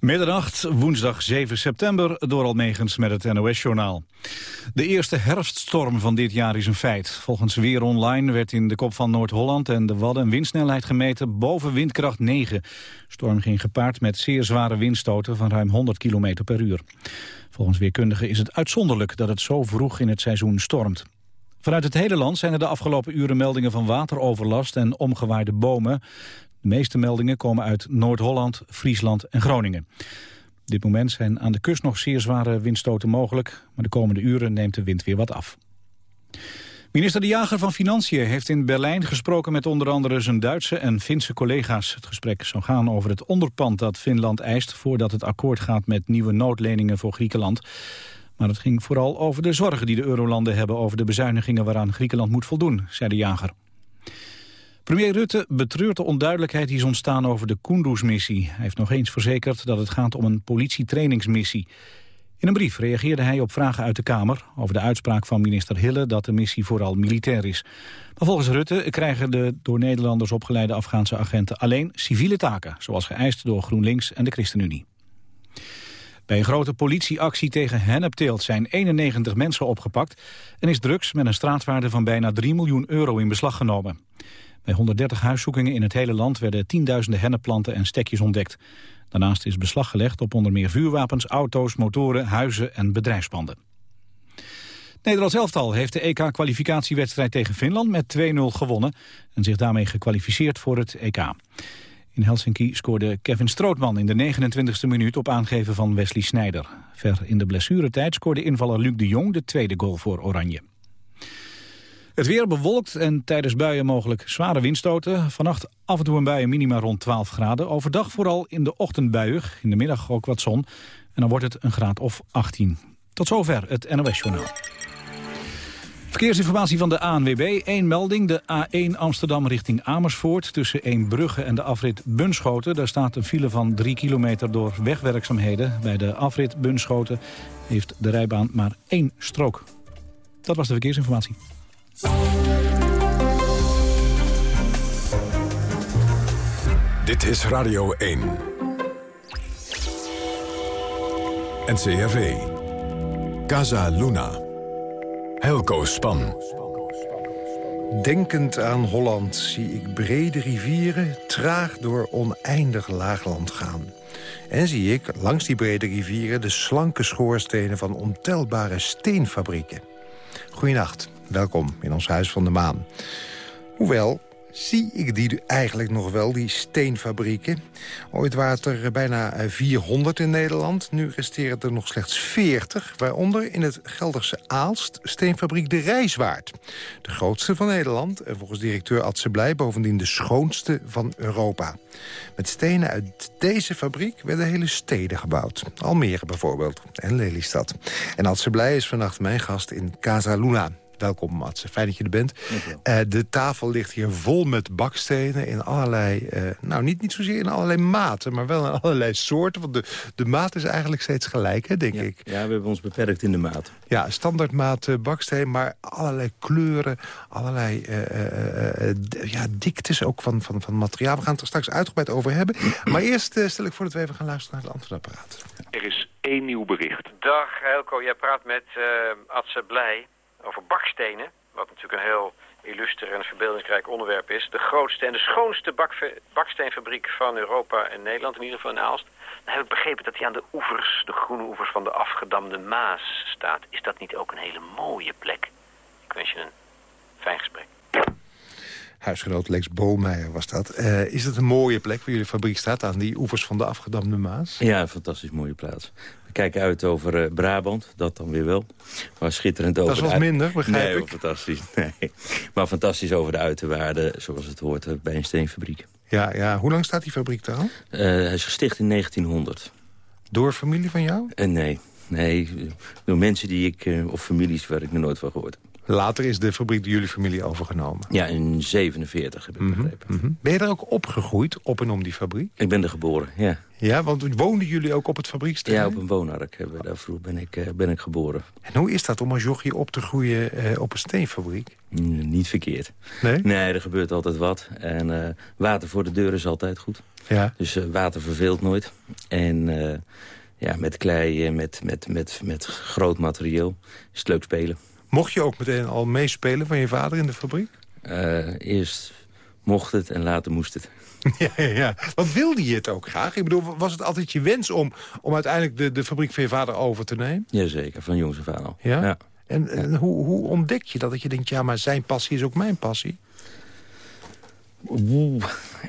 Middernacht, woensdag 7 september, door Almegens met het NOS-journaal. De eerste herfststorm van dit jaar is een feit. Volgens Weer Online werd in de kop van Noord-Holland en de Wadden een windsnelheid gemeten boven windkracht 9. Storm ging gepaard met zeer zware windstoten van ruim 100 km per uur. Volgens weerkundigen is het uitzonderlijk dat het zo vroeg in het seizoen stormt. Vanuit het hele land zijn er de afgelopen uren meldingen van wateroverlast en omgewaaide bomen. De meeste meldingen komen uit Noord-Holland, Friesland en Groningen. Op dit moment zijn aan de kust nog zeer zware windstoten mogelijk... maar de komende uren neemt de wind weer wat af. Minister De Jager van Financiën heeft in Berlijn gesproken met onder andere zijn Duitse en Finse collega's. Het gesprek zou gaan over het onderpand dat Finland eist voordat het akkoord gaat met nieuwe noodleningen voor Griekenland. Maar het ging vooral over de zorgen die de eurolanden hebben over de bezuinigingen waaraan Griekenland moet voldoen, zei De Jager. Premier Rutte betreurt de onduidelijkheid die is ontstaan over de Kunduz-missie. Hij heeft nog eens verzekerd dat het gaat om een politietrainingsmissie. In een brief reageerde hij op vragen uit de Kamer over de uitspraak van minister Hille dat de missie vooral militair is. Maar volgens Rutte krijgen de door Nederlanders opgeleide Afghaanse agenten alleen civiele taken, zoals geëist door GroenLinks en de ChristenUnie. Bij een grote politieactie tegen hennepteelt zijn 91 mensen opgepakt en is drugs met een straatwaarde van bijna 3 miljoen euro in beslag genomen. Bij 130 huiszoekingen in het hele land werden tienduizenden hennepplanten en stekjes ontdekt. Daarnaast is beslag gelegd op onder meer vuurwapens, auto's, motoren, huizen en bedrijfspanden. Nederlands elftal heeft de EK-kwalificatiewedstrijd tegen Finland met 2-0 gewonnen en zich daarmee gekwalificeerd voor het EK. In Helsinki scoorde Kevin Strootman in de 29e minuut op aangeven van Wesley Sneijder. Ver in de blessuretijd scoorde invaller Luc de Jong de tweede goal voor Oranje. Het weer bewolkt en tijdens buien mogelijk zware windstoten. Vannacht af en toe een buien minima rond 12 graden. Overdag vooral in de ochtend buiig, in de middag ook wat zon. En dan wordt het een graad of 18. Tot zover het NOS-journaal. Verkeersinformatie van de ANWB. Eén melding, de A1 Amsterdam richting Amersfoort... tussen Eembrugge en de afrit Bunschoten. Daar staat een file van 3 kilometer door wegwerkzaamheden. Bij de afrit Bunschoten heeft de rijbaan maar één strook. Dat was de verkeersinformatie. Dit is Radio 1. NCRV. Casa Luna. Helco Span. Denkend aan Holland zie ik brede rivieren traag door oneindig laagland gaan. En zie ik langs die brede rivieren de slanke schoorstenen van ontelbare steenfabrieken. Goedenacht. Welkom in ons Huis van de Maan. Hoewel, zie ik die eigenlijk nog wel, die steenfabrieken. Ooit waren er bijna 400 in Nederland. Nu resteren er nog slechts 40. Waaronder in het Gelderse Aalst steenfabriek De Rijswaard. De grootste van Nederland en volgens directeur Adse Blij... bovendien de schoonste van Europa. Met stenen uit deze fabriek werden hele steden gebouwd. Almere bijvoorbeeld en Lelystad. En Adse Blij is vannacht mijn gast in Casa Luna. Welkom, Mats. Fijn dat je er bent. Uh, de tafel ligt hier vol met bakstenen in allerlei... Uh, nou, niet, niet zozeer in allerlei maten, maar wel in allerlei soorten. Want de, de maat is eigenlijk steeds gelijk, hè, denk ik. Ja, we hebben ons beperkt in de maat. Ja, standaardmaat uh, baksteen, maar allerlei kleuren, allerlei ja, diktes ook van, van, van materiaal. We gaan het er straks uitgebreid over hebben. Maar eerst stel ik voor dat we even gaan luisteren naar het antwoordapparaat. Er is één nieuw bericht. Dag Helco, jij praat met Adse Blij over bakstenen. Wat natuurlijk een heel illuster en verbeeldingsrijk onderwerp is. De grootste en de schoonste baksteenfabriek van Europa en Nederland, in ieder geval in Aalst. Dan heb ik begrepen dat hij aan de oevers, de groene oevers van de afgedamde Maas staat. Is dat niet ook een hele mooie plek? Ik wens je een fijn gesprek. Huisgenoot Lex Bolmeijer was dat. Uh, is het een mooie plek waar jullie fabriek staat... aan die oevers van de afgedamde Maas? Ja, een fantastisch mooie plaats. Kijken uit over uh, Brabant, dat dan weer wel. Maar schitterend over... Dat is wat minder, begrijp nee, ik. fantastisch. Nee. Maar fantastisch over de uiterwaarden, zoals het hoort uh, bij een steenfabriek. Ja, ja, hoe lang staat die fabriek daar al? hij is gesticht in 1900. Door familie van jou? nee, nee, door mensen die ik... of families waar ik nog nooit van gehoord heb. Later is de fabriek door jullie familie overgenomen. Ja, in 47 heb ik mm begrepen. Mm -hmm. Ben je er ook opgegroeid, op en om die fabriek? Ik ben er geboren, ja. Ja, want woonden jullie ook op het fabrieksterrein? Ja, op een woonark. Hebben daar vroeg ben ik, uh, ben ik geboren. En hoe is dat om als jochie op te groeien uh, op een steenfabriek? Mm, niet verkeerd. Nee? Nee, er gebeurt altijd wat. En uh, water voor de deur is altijd goed. Ja. Dus water verveelt nooit. En ja, met klei met, met, met, met groot materieel is het leuk spelen. Mocht je ook meteen al meespelen van je vader in de fabriek? eerst mocht het en later moest het. Ja, ja, ja. Want wilde je het ook graag? Ik bedoel, was het altijd je wens om, om uiteindelijk de, de fabriek van je vader over te nemen? Jazeker, van jongs af aan al. Ja? ja. En, en hoe, hoe ontdek je dat? Dat je denkt, ja, maar zijn passie is ook mijn passie?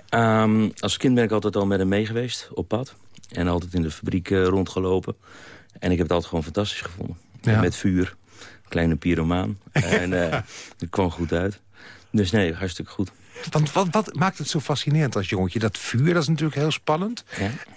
Ehm, als kind ben ik altijd al met hem mee geweest op pad. En altijd in de fabriek uh, rondgelopen. En ik heb het altijd gewoon fantastisch gevonden. Met vuur, kleine pyromaan. en uh, het kwam goed uit. Dus nee, hartstikke goed. Want wat, wat, maakt het zo fascinerend als jongetje? Dat vuur, dat is natuurlijk heel spannend.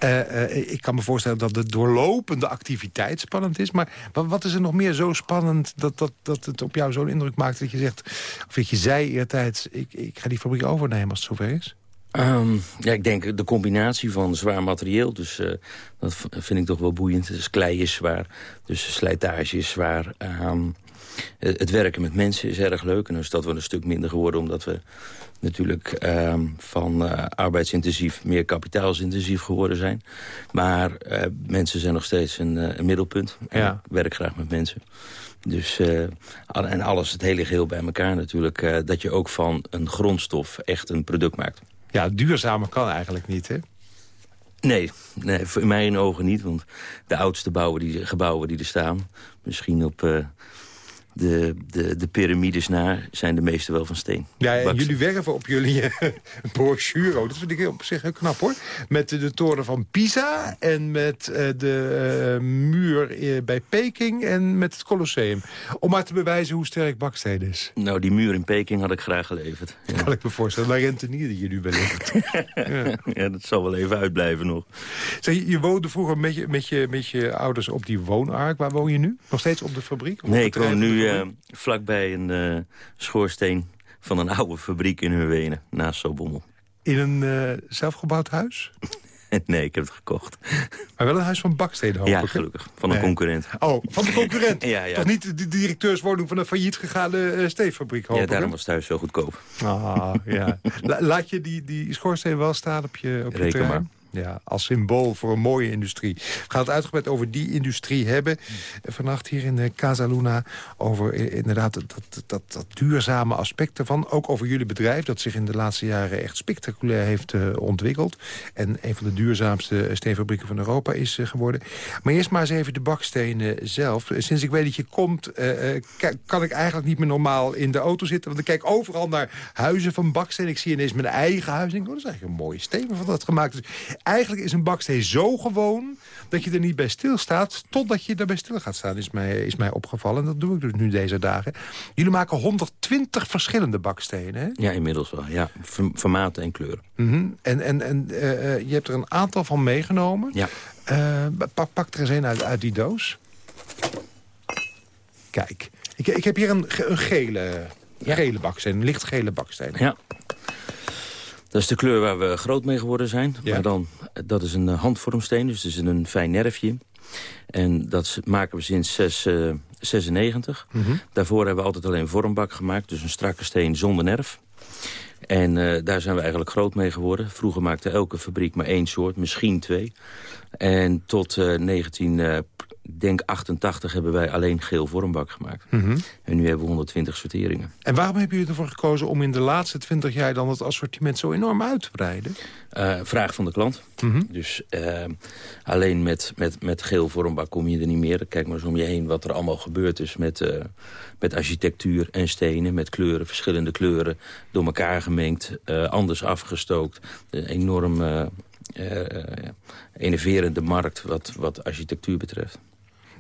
Ja? Uh, ik kan me voorstellen dat de doorlopende activiteit spannend is. Maar wat, wat, is er nog meer zo spannend dat, dat, dat het op jou zo'n indruk maakt... dat je zegt, of dat je zei eertijds... Ik, ik ga die fabriek overnemen als het zover is? Um, ja, ik denk de combinatie van zwaar materieel. Dus uh, dat vind ik toch wel boeiend. Dus klei is zwaar, dus slijtage is zwaar. Um, het werken met mensen is erg leuk. En dus dat we een stuk minder geworden omdat we natuurlijk um, van uh, arbeidsintensief meer kapitaalsintensief geworden zijn. Maar uh, mensen zijn nog steeds een, een middelpunt. Ja. Ik werk graag met mensen. Dus, en alles, het hele geheel bij elkaar natuurlijk. dat je ook van een grondstof echt een product maakt. Ja, duurzamer kan eigenlijk niet, hè? Nee, nee, in mijn ogen niet. Want de oudste bouwen die, gebouwen die er staan... misschien op de, de, de piramides na zijn de meeste wel van steen. Ja, en jullie werven op jullie uh, brochure. Dat vind ik op zich heel knap hoor. Met de, toren van Pisa en met uh, de uh, muur bij Peking en met het Colosseum. Om maar te bewijzen hoe sterk baksteen is. Nou, die muur in Peking had ik graag geleverd. Ja. Kan ik me voorstellen. Waar rentenierde je nu wellicht? ja. ja, dat zal wel even uitblijven nog. Zeg, je, je woonde vroeger met je, met, je, met je ouders op die woonark. Waar woon je nu? Nog steeds op de fabriek? nee, ik woon nu uh, vlakbij een uh, schoorsteen van een oude fabriek in Huwenen, naast Sobommel. In een uh, zelfgebouwd huis? nee, ik heb het gekocht. Maar wel een huis van baksteen, hoop ja, gelukkig. Van een concurrent. Oh, van de concurrent? ja, ja. Toch niet de directeurswoning van een failliet gegaane uh, steeffabriek, hoop Ja, daarom was het huis zo goedkoop. Ah, ja. laat je die, die schoorsteen wel staan op je, op je Reken maar. Ja, als symbool voor een mooie industrie. We gaan het uitgebreid over die industrie hebben. Vannacht hier in de Casa Luna over inderdaad dat, dat, dat, duurzame aspect ervan. Ook over jullie bedrijf dat zich in de laatste jaren echt spectaculair heeft uh, ontwikkeld. En een van de duurzaamste steenfabrieken van Europa is geworden. Maar eerst maar eens even de bakstenen zelf. Sinds ik weet dat je komt, kan ik eigenlijk niet meer normaal in de auto zitten. Want ik kijk overal naar huizen van baksteen. Ik zie ineens mijn eigen huis. Ik denk, oh, dat is eigenlijk een mooie steen van dat gemaakt is. Eigenlijk is een baksteen zo gewoon dat je er niet bij stilstaat... totdat je erbij stil gaat staan, is mij, is mij opgevallen. En dat doe ik dus nu deze dagen. Jullie maken 120 verschillende bakstenen, hè? Ja, inmiddels wel. Ja, formaten en kleuren. Mm En, en, en uh, je hebt er een aantal van meegenomen. Ja. Uh, pak, pak er eens een uit, uit die doos. Kijk, ik, ik heb hier een, een gele, ja. gele baksteen, een lichtgele baksteen. Ja. Dat is de kleur waar we groot mee geworden zijn. Ja. Maar dan, dat is een handvormsteen, dus het is een fijn nerfje. En dat maken we sinds 96. Uh, mm -hmm. Daarvoor hebben we altijd alleen vormbak gemaakt. Dus een strakke steen zonder nerf. En uh, daar zijn we eigenlijk groot mee geworden. Vroeger maakte elke fabriek maar één soort, misschien twee. En tot uh, 19 ik denk 88 hebben wij alleen geel vormbak gemaakt. Mm -hmm. En nu hebben we 120 sorteringen. En waarom hebben jullie ervoor gekozen om in de laatste 20 jaar... dan het assortiment zo enorm uit te breiden? Uh, vraag van de klant. Mm -hmm. Dus uh, alleen met, met, met geel vormbak kom je er niet meer. Kijk maar eens om je heen wat er allemaal gebeurd is... met, uh, met architectuur en stenen, met kleuren, verschillende kleuren... door elkaar gemengd, anders afgestookt. enorm... innoverende markt wat, wat architectuur betreft.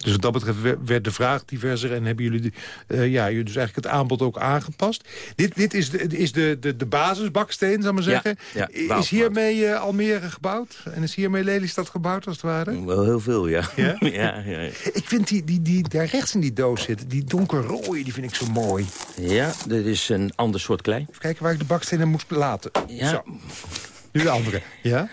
Dus wat dat betreft werd de vraag diverser en hebben jullie uh, ja, jullie dus eigenlijk het aanbod ook aangepast. Dit, dit is, de, is de, de, de basisbaksteen, zal maar zeggen. Ja, is hiermee uh, Almere gebouwd? En is hiermee Lelystad gebouwd, als het ware? Wel heel veel, ja. Ja? ja, ja, Ik vind die, die, die daar rechts in die doos zitten, die donkerrooie, die vind ik zo mooi. Ja, dit is een ander soort klei. Even kijken waar ik de bakstenen moest laten. Ja. Zo. Nu de andere, ja?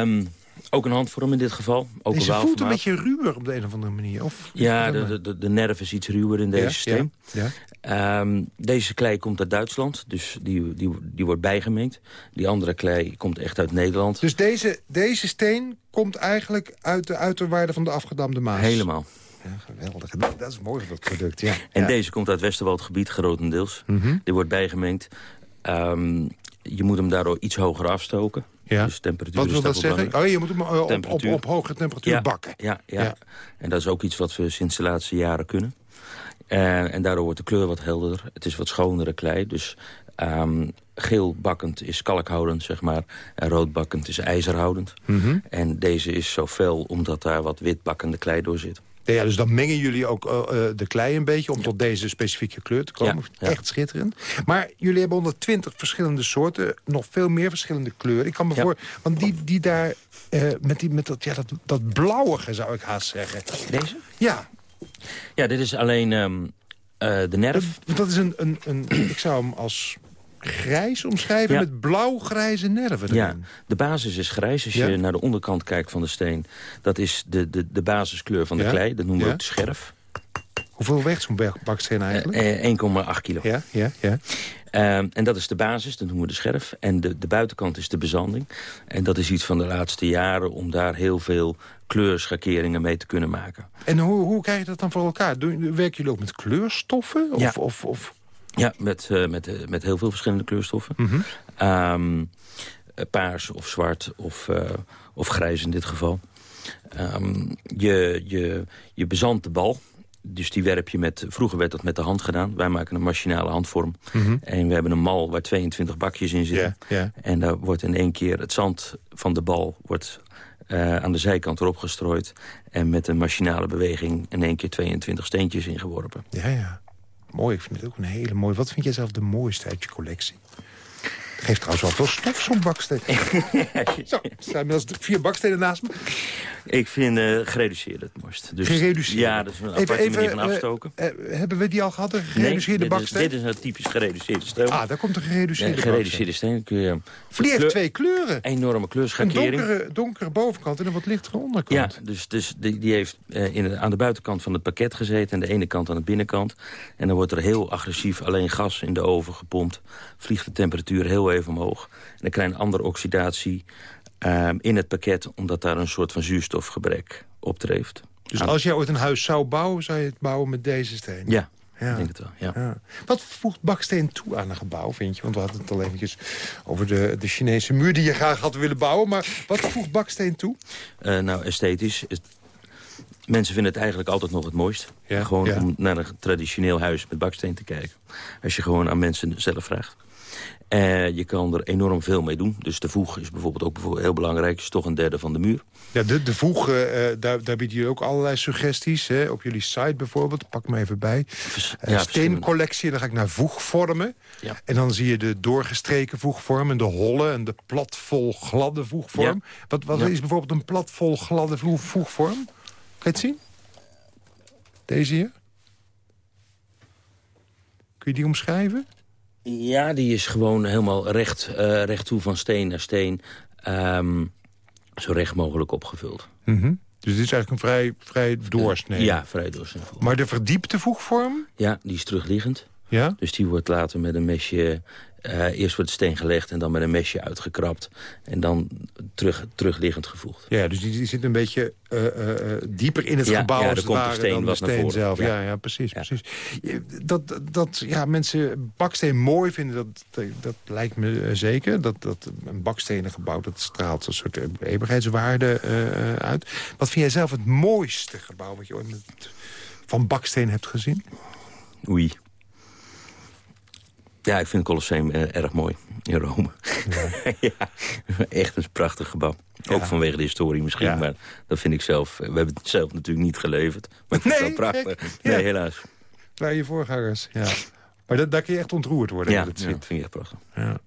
Um, Ook een handvorm in dit geval. Ook Deze voelt een beetje ruwer op de een of andere manier. Of, Ja, de, de, de, nerf is iets ruwer in deze Ja, systeem. Ja, ja. Ehm, deze klei komt uit Duitsland, dus die, die, die wordt bijgemengd. Die andere klei komt echt uit Nederland. Dus deze, deze steen komt eigenlijk uit de uiterwaarde van de afgedamde Maas? Helemaal. Ja, geweldig. Dat is mooi van dat product, ja. En deze komt uit Westerwaldgebied, grotendeels. Mhm. Die wordt bijgemengd. Ehm, je moet hem daardoor iets hoger afstoken. Ja. Dus temperatuur Wat wil dat zeggen? Oh, je moet hem eh, op, op, Temperatuur. op hoge temperatuur ja, bakken. Ja, ja. Ja. en dat is ook iets wat we sinds de laatste jaren kunnen. En daardoor wordt de kleur wat helderder. Het is wat schonere klei. Dus ehm, geel bakkend is kalkhoudend, zeg maar. En rood bakkend is ijzerhoudend. Mhm. En deze is zo fel omdat daar wat wit bakkende klei door zit. Ja, dus dan mengen jullie ook eh, eh, de klei een beetje... om tot deze specifieke kleur te komen. Ja. Echt schitterend. Maar jullie hebben 120 verschillende soorten. Nog veel meer verschillende kleuren. Ik kan me voor... Want die, die daar... eh, met die, met dat, ja, dat, dat blauwige zou ik haast zeggen. Deze? Ja, Ja, dit is alleen ehm, eh, de nerf. want dat is een, een, een... ik zou hem als grijs omschrijven... Ja. met blauw-grijze nerven Ja, erin. de basis is grijs. Als Ja. je naar de onderkant kijkt van de steen... dat is de, de, de basiskleur van de Ja. klei. Dat noemen we Ja. ook de scherf. Hoeveel weegt zo'n baksteen eigenlijk? Eh, eh, 1,8 kilo. ja, ja, ja. Ehm, en dat is de basis, dat noemen we de scherf. En de, de buitenkant is de bezanding. En dat is iets van de laatste jaren... om daar heel veel kleurschakeringen mee te kunnen maken. En hoe, hoe krijg je dat dan voor elkaar? Werken jullie ook met kleurstoffen? Of, Ja. of, of, Ja, met, eh, met, eh, met heel veel verschillende kleurstoffen. Mhm. Ehm, eh, paars of zwart of, of grijs in dit geval. Ehm, je, je, je bezandt de bal. Dus die werp je met... Vroeger werd dat met de hand gedaan. Wij maken een machinale handvorm. En we hebben een mal waar 22 bakjes in zitten. En daar wordt in één keer het zand van de bal... wordt aan de zijkant erop gestrooid. En met een machinale beweging in één keer 22 steentjes ingeworpen. Ja, ja. Mooi, ik vind het ook een hele mooie. Wat vind jij zelf de mooiste uit je collectie? Geeft trouwens wel veel stof, zo'n baksteen. Zo, er staan inmiddels vier bakstenen naast me. Ik vind eh gereduceerd het mooist. Dus, Gereduceerd. Ja, dat is een aparte manier van afstoken. eh, eh, hebben we die al gehad, een gereduceerde dit is- baksteen? Dit is een typisch gereduceerde steen. Ah, daar komt een Ja, gereduceerde gereduceerde steen kun je... baksteen. Die heeft kleur- twee kleuren. Enorme Een kleurschakering. donkere, donkere bovenkant en een wat lichtere onderkant. Ja, dus, dus die, die heeft eh, in de- aan de buitenkant van het pakket gezeten... en de ene kant aan de binnenkant. En dan wordt er heel agressief alleen gas in de oven gepompt. Vliegt de temperatuur heel even omhoog. En dan krijg je een andere oxidatie ehm, in het pakket... omdat daar een soort van zuurstofgebrek optreedt. Dus Aan- als jij ooit een huis zou bouwen, zou je het bouwen met deze steen? Ja, Ja. ik denk het wel. Ja. Ja. Wat voegt baksteen toe aan een gebouw, vind je? Want we hadden het al eventjes over de, de Chinese muur die je graag had willen bouwen. Maar wat voegt baksteen toe? Eh, nou, esthetisch. Het- mensen vinden het eigenlijk altijd nog het mooist. Ja, gewoon om naar een traditioneel huis met baksteen te kijken. Als je gewoon aan mensen zelf vraagt. Eh, je kan er enorm veel mee doen. Dus de voeg is bijvoorbeeld ook bijvoorbeeld heel belangrijk. Is toch een derde van de muur. Ja, de, de voeg, eh, eh, daar, daar bieden jullie ook allerlei suggesties. Hè? Op jullie site bijvoorbeeld, pak me even bij. Ja, steencollectie, dan ga ik naar voegvormen. Ja. En dan zie je de doorgestreken voegvorm... en de holle en de platvol gladde voegvorm. Wat, wat Ja. is bijvoorbeeld een platvol gladde voeg- voegvorm? Kan je het zien? Deze hier? Kun je die omschrijven? Ja, die is gewoon helemaal recht, eh, recht toe van steen naar steen. ehm, zo recht mogelijk opgevuld. Dus dit is eigenlijk een vrij, vrij doorsnee. Ja, vrij doorsnee. Maar de verdiepte voegvorm? Ja, die is terugliggend. Ja? Dus die wordt later met een mesje... eh, eerst wordt de steen gelegd en dan met een mesje uitgekrapt. En dan terug, terugliggend gevoegd. Ja, dus die, die zit een beetje eh, eh, dieper in het Ja, gebouw ja, als het komt de ware steen dan de steen zelf. Ja, Ja. ja, precies, precies. Dat, dat ja, mensen baksteen mooi vinden, dat, dat, lijkt me zeker. Dat, dat een bakstenen gebouw, dat straalt een soort eeuwigheidswaarde uit. Wat vind jij zelf het mooiste gebouw wat je ooit met, van baksteen hebt gezien? Oei. Ja, ik vind het Colosseum eh, erg mooi in Rome. Ja. echt een prachtig gebouw. Ook vanwege de historie misschien, Ja. maar dat vind ik zelf... We hebben het zelf natuurlijk niet geleverd, maar ik vind Nee, het wel prachtig. Nee, helaas. Bij je voorgangers, ja. Maar dat, daar kun je echt ontroerd worden. Ja, dat dat vind ik echt prachtig. Ja.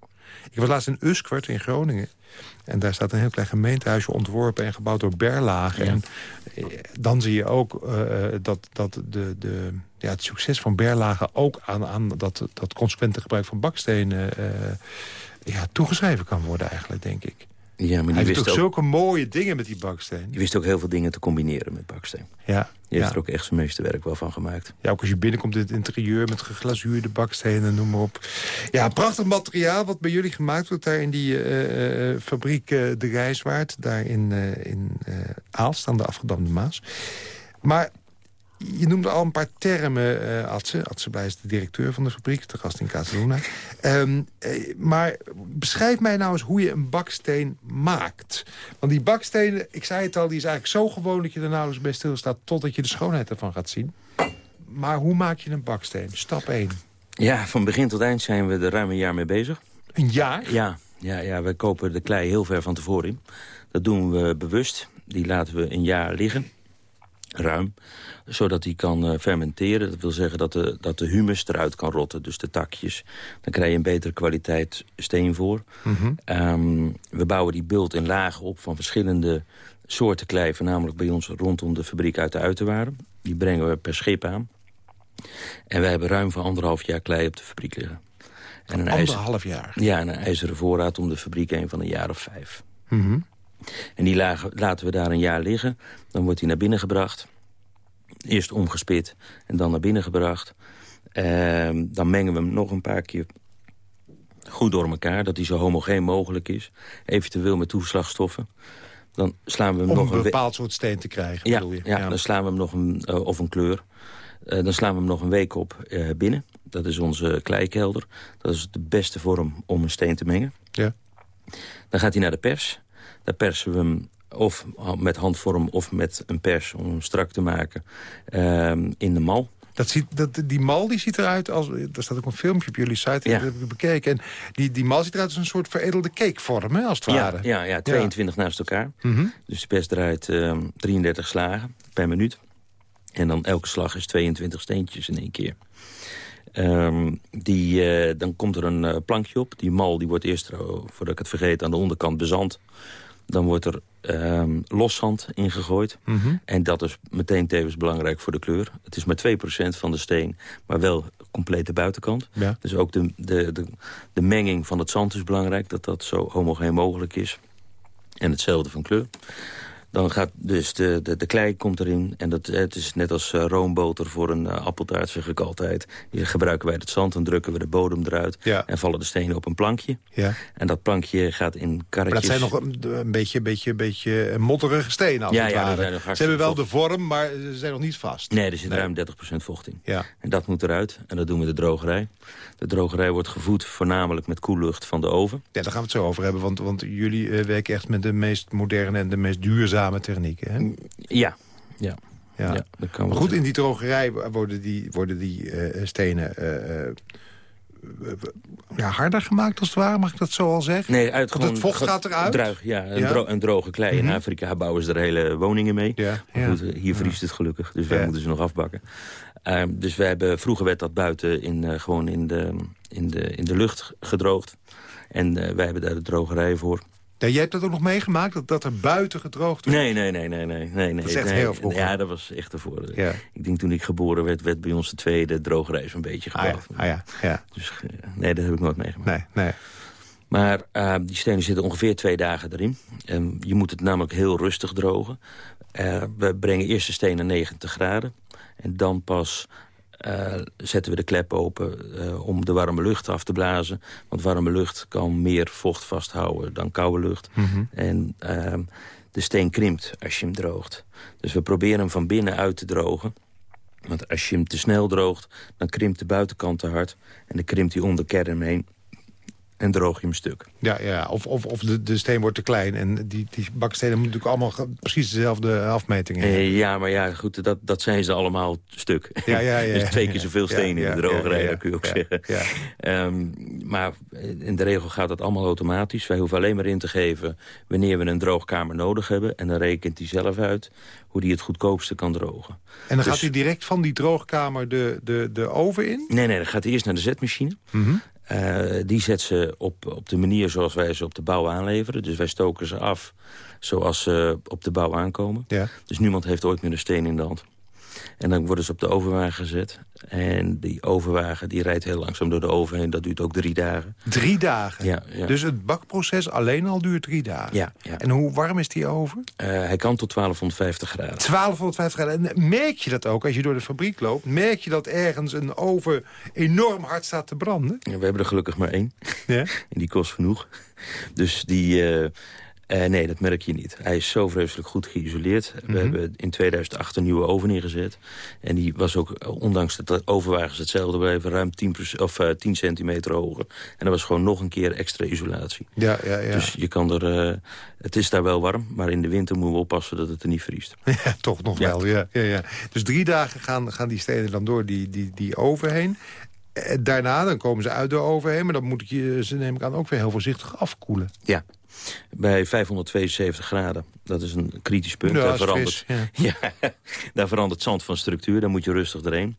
Ik was laatst in Usquert in Groningen. En daar staat een heel klein gemeentehuisje ontworpen en gebouwd door Berlage. Ja. En eh, dan zie je ook eh, dat, dat de, de, ja, het succes van Berlage ook aan, aan dat, dat consequente gebruik van bakstenen eh, ja, toegeschreven kan worden eigenlijk, denk ik. Ja, maar die Hij wist, ook ook, zulke mooie dingen met die baksteen. die wist ook heel veel dingen te combineren met baksteen. Ja, Die heeft ja. er ook echt zijn meeste werk wel van gemaakt. ja, ook als je binnenkomt in het interieur met geglazuurde bakstenen, noem maar op. Ja, prachtig materiaal wat bij jullie gemaakt wordt daar in die eh, eh, fabriek eh, De Rijswaard. Daar in, eh, in Aalst aan de Afgedamde Maas. Maar je noemde al een paar termen, eh Adse. Adse Blij is de directeur van de fabriek, de gast in Casaluna. Ehm, eh, maar beschrijf mij nou eens hoe je een baksteen maakt. Want die bakstenen, ik zei het al, die is eigenlijk zo gewoon... dat je er nauwelijks bij stilstaat totdat je de schoonheid ervan gaat zien. Maar hoe maak je een baksteen? Stap 1. Ja, van begin tot eind zijn we er ruim een jaar mee bezig. Een jaar? Ja, ja, ja we kopen de klei heel ver van tevoren in. Dat doen we bewust. Die laten we een jaar liggen. Ruim. Zodat die kan eh, fermenteren. Dat wil zeggen dat de, dat de humus eruit kan rotten. Dus de takjes. Dan krijg je een betere kwaliteit steen voor. Ehm, we bouwen die bult in lagen op van verschillende soorten klei. Voornamelijk bij ons rondom de fabriek uit de Uiterwaarden. Die brengen we per schip aan. En we hebben ruim voor anderhalf jaar klei op de fabriek liggen. En een Anderhalf jaar. ja, en een ijzeren voorraad om de fabriek heen van een jaar of vijf. Mhm. En die lagen, laten we daar een jaar liggen. Dan wordt die naar binnen gebracht. Eerst omgespit en dan naar binnen gebracht. Ehm, dan mengen we hem nog een paar keer goed door elkaar. Dat hij zo homogeen mogelijk is. Eventueel met toeslagstoffen. Dan slaan we hem Om nog een bepaald soort steen te krijgen, ja, bedoel je? ja, dan slaan we hem nog een, eh, of een kleur. Eh, dan slaan we hem nog een week op eh, binnen. Dat is onze kleikelder. Dat is de beste vorm om een steen te mengen. Ja. Dan gaat hij naar de pers. Daar persen we hem of met handvorm of met een pers om hem strak te maken ehm, in de mal. Dat ziet, dat, die mal die ziet eruit als... Er staat ook een filmpje op jullie site, Ja. dat heb ik bekeken. En die, die mal ziet eruit als een soort veredelde cakevorm, hè, als het Ja, ware. ja, ja, 22 naast elkaar. Mhm. Dus de pers draait ehm, 33 slagen per minuut. En dan elke slag is 22 steentjes in één keer. Ehm, die, eh, dan komt er een eh, plankje op. Die mal die wordt eerst, eh, voordat ik het vergeet, aan de onderkant bezand. Dan wordt er ehm, loszand ingegooid. Mhm. En dat is meteen tevens belangrijk voor de kleur. Het is maar 2% van de steen, maar wel compleet de buitenkant. Ja. Dus ook de, de, de, de menging van het zand is belangrijk. Dat dat zo homogeen mogelijk is. En hetzelfde van kleur. Dan gaat dus de, de, de klei komt erin. En dat, het is net als eh, roomboter voor een eh, appeltaart, zeg ik altijd. Hier gebruiken wij het zand, dan drukken we de bodem eruit. Ja. En vallen de stenen op een plankje. Ja. En dat plankje gaat in Maar karretjes... dat zijn nog een, een beetje, beetje, beetje modderige stenen, als Ja, het ja, ware. zijn Ze hebben wel de vorm, maar ze zijn nog niet vast. Nee, er zit Nee. ruim 30% vocht in. Ja. En dat moet eruit. En dat doen we de drogerij. De drogerij wordt gevoed voornamelijk met koellucht van de oven. ja, daar gaan we het zo over hebben. Want, want jullie eh, werken echt met de meest moderne en de meest duurzame technieken. Hè? Ja, ja. Ja. ja. dat kan Maar goed, in die drogerij worden die, worden die eh, stenen eh, eh, ja, harder gemaakt als het ware. Mag ik dat zo al zeggen? Nee, uit Want het vocht gaat eruit? Druig, ja, een, Ja. dro- een droge klei. Mhm. In Afrika bouwen ze er hele woningen mee. Ja, goed, hier vriest het gelukkig, dus wij Ja. moeten ze nog afbakken. Ehm, dus wij hebben, vroeger werd dat buiten in, eh, gewoon in de, in, de, in de lucht gedroogd. En eh, wij hebben daar de drogerij voor. Ja, jij hebt dat ook nog meegemaakt, dat, dat er buiten gedroogd werd? Nee, nee, nee, nee, nee. nee, nee Dat is echt nee. heel vroeger. Ja, dat was echt ervoor. Ja. Ik denk toen ik geboren werd, werd bij ons de tweede drogerij zo'n beetje Ah ja, gebouwd. ah, ja, ja. Dus eh, nee, dat heb ik nooit meegemaakt. Nee, nee. Maar eh, die stenen zitten ongeveer twee dagen erin. En je moet het namelijk heel rustig drogen. Eh, we brengen eerst de steen naar 90 graden. En dan pas zetten we de klep open eh, om de warme lucht af te blazen. Want warme lucht kan meer vocht vasthouden dan koude lucht. En ehm, de steen krimpt als je hem droogt. Dus we proberen hem van binnen uit te drogen. Want als je hem te snel droogt, dan krimpt de buitenkant te hard. En dan krimpt hij om de kern heen en droog je hem stuk. Ja, ja. Of, of, of de, de steen wordt te klein. En die, die bakstenen moeten natuurlijk allemaal precies dezelfde afmetingen hebben. Eh, ja, maar ja, goed, dat, dat zijn ze allemaal stuk. Ja, ja, ja, dus twee keer zoveel ja, in de drogerij, dat kun je ook zeggen. ja. Ehm, maar in de regel gaat dat allemaal automatisch. Wij hoeven alleen maar in te geven wanneer we een droogkamer nodig hebben. En dan rekent hij zelf uit hoe hij het goedkoopste kan drogen. En dan Dus- gaat hij direct van die droogkamer de, de, de oven in? Nee, nee, dan gaat hij eerst naar de zetmachine. Mhm. Eh, die zet ze op, op de manier zoals wij ze op de bouw aanleveren. Dus wij stoken ze af zoals ze op de bouw aankomen. Ja. Dus niemand heeft ooit meer een steen in de hand. En dan worden ze op de ovenwagen gezet. En die ovenwagen die rijdt heel langzaam door de oven heen. Dat duurt ook drie dagen. Drie dagen? Ja, ja. Dus het bakproces alleen al duurt drie dagen? Ja, ja. En hoe warm is die oven? Uh, hij kan tot 1250 graden. 1250 graden. En merk je dat ook als je door de fabriek loopt? Merk je dat ergens een oven enorm hard staat te branden? Ja, we hebben er gelukkig maar één. Ja? En die kost genoeg. Dus die... Uh, uh, nee, dat merk je niet. Hij is zo vreselijk goed geïsoleerd. We Mhm. hebben in 2008 een nieuwe oven ingezet. En die was ook, eh, ondanks dat de ovenwagens hetzelfde bleven... ruim 10, of, uh, 10 centimeter hoger. En dat was gewoon nog een keer extra isolatie. Ja, ja, ja. Dus je kan er... Uh, het is daar wel warm, maar in de winter moeten we oppassen dat het er niet vriest. Ja, toch nog Ja. wel. Ja, ja, ja. Dus drie dagen gaan, gaan die stenen dan door die, die, die oven heen. Eh, Daarna dan komen ze uit de oven heen. Maar dan moet je ze neem ik aan ook weer heel voorzichtig afkoelen. Ja. Bij 572 graden, dat is een kritisch punt. Ja, daar, verandert, fris, ja. daar verandert zand van structuur, daar moet je rustig doorheen.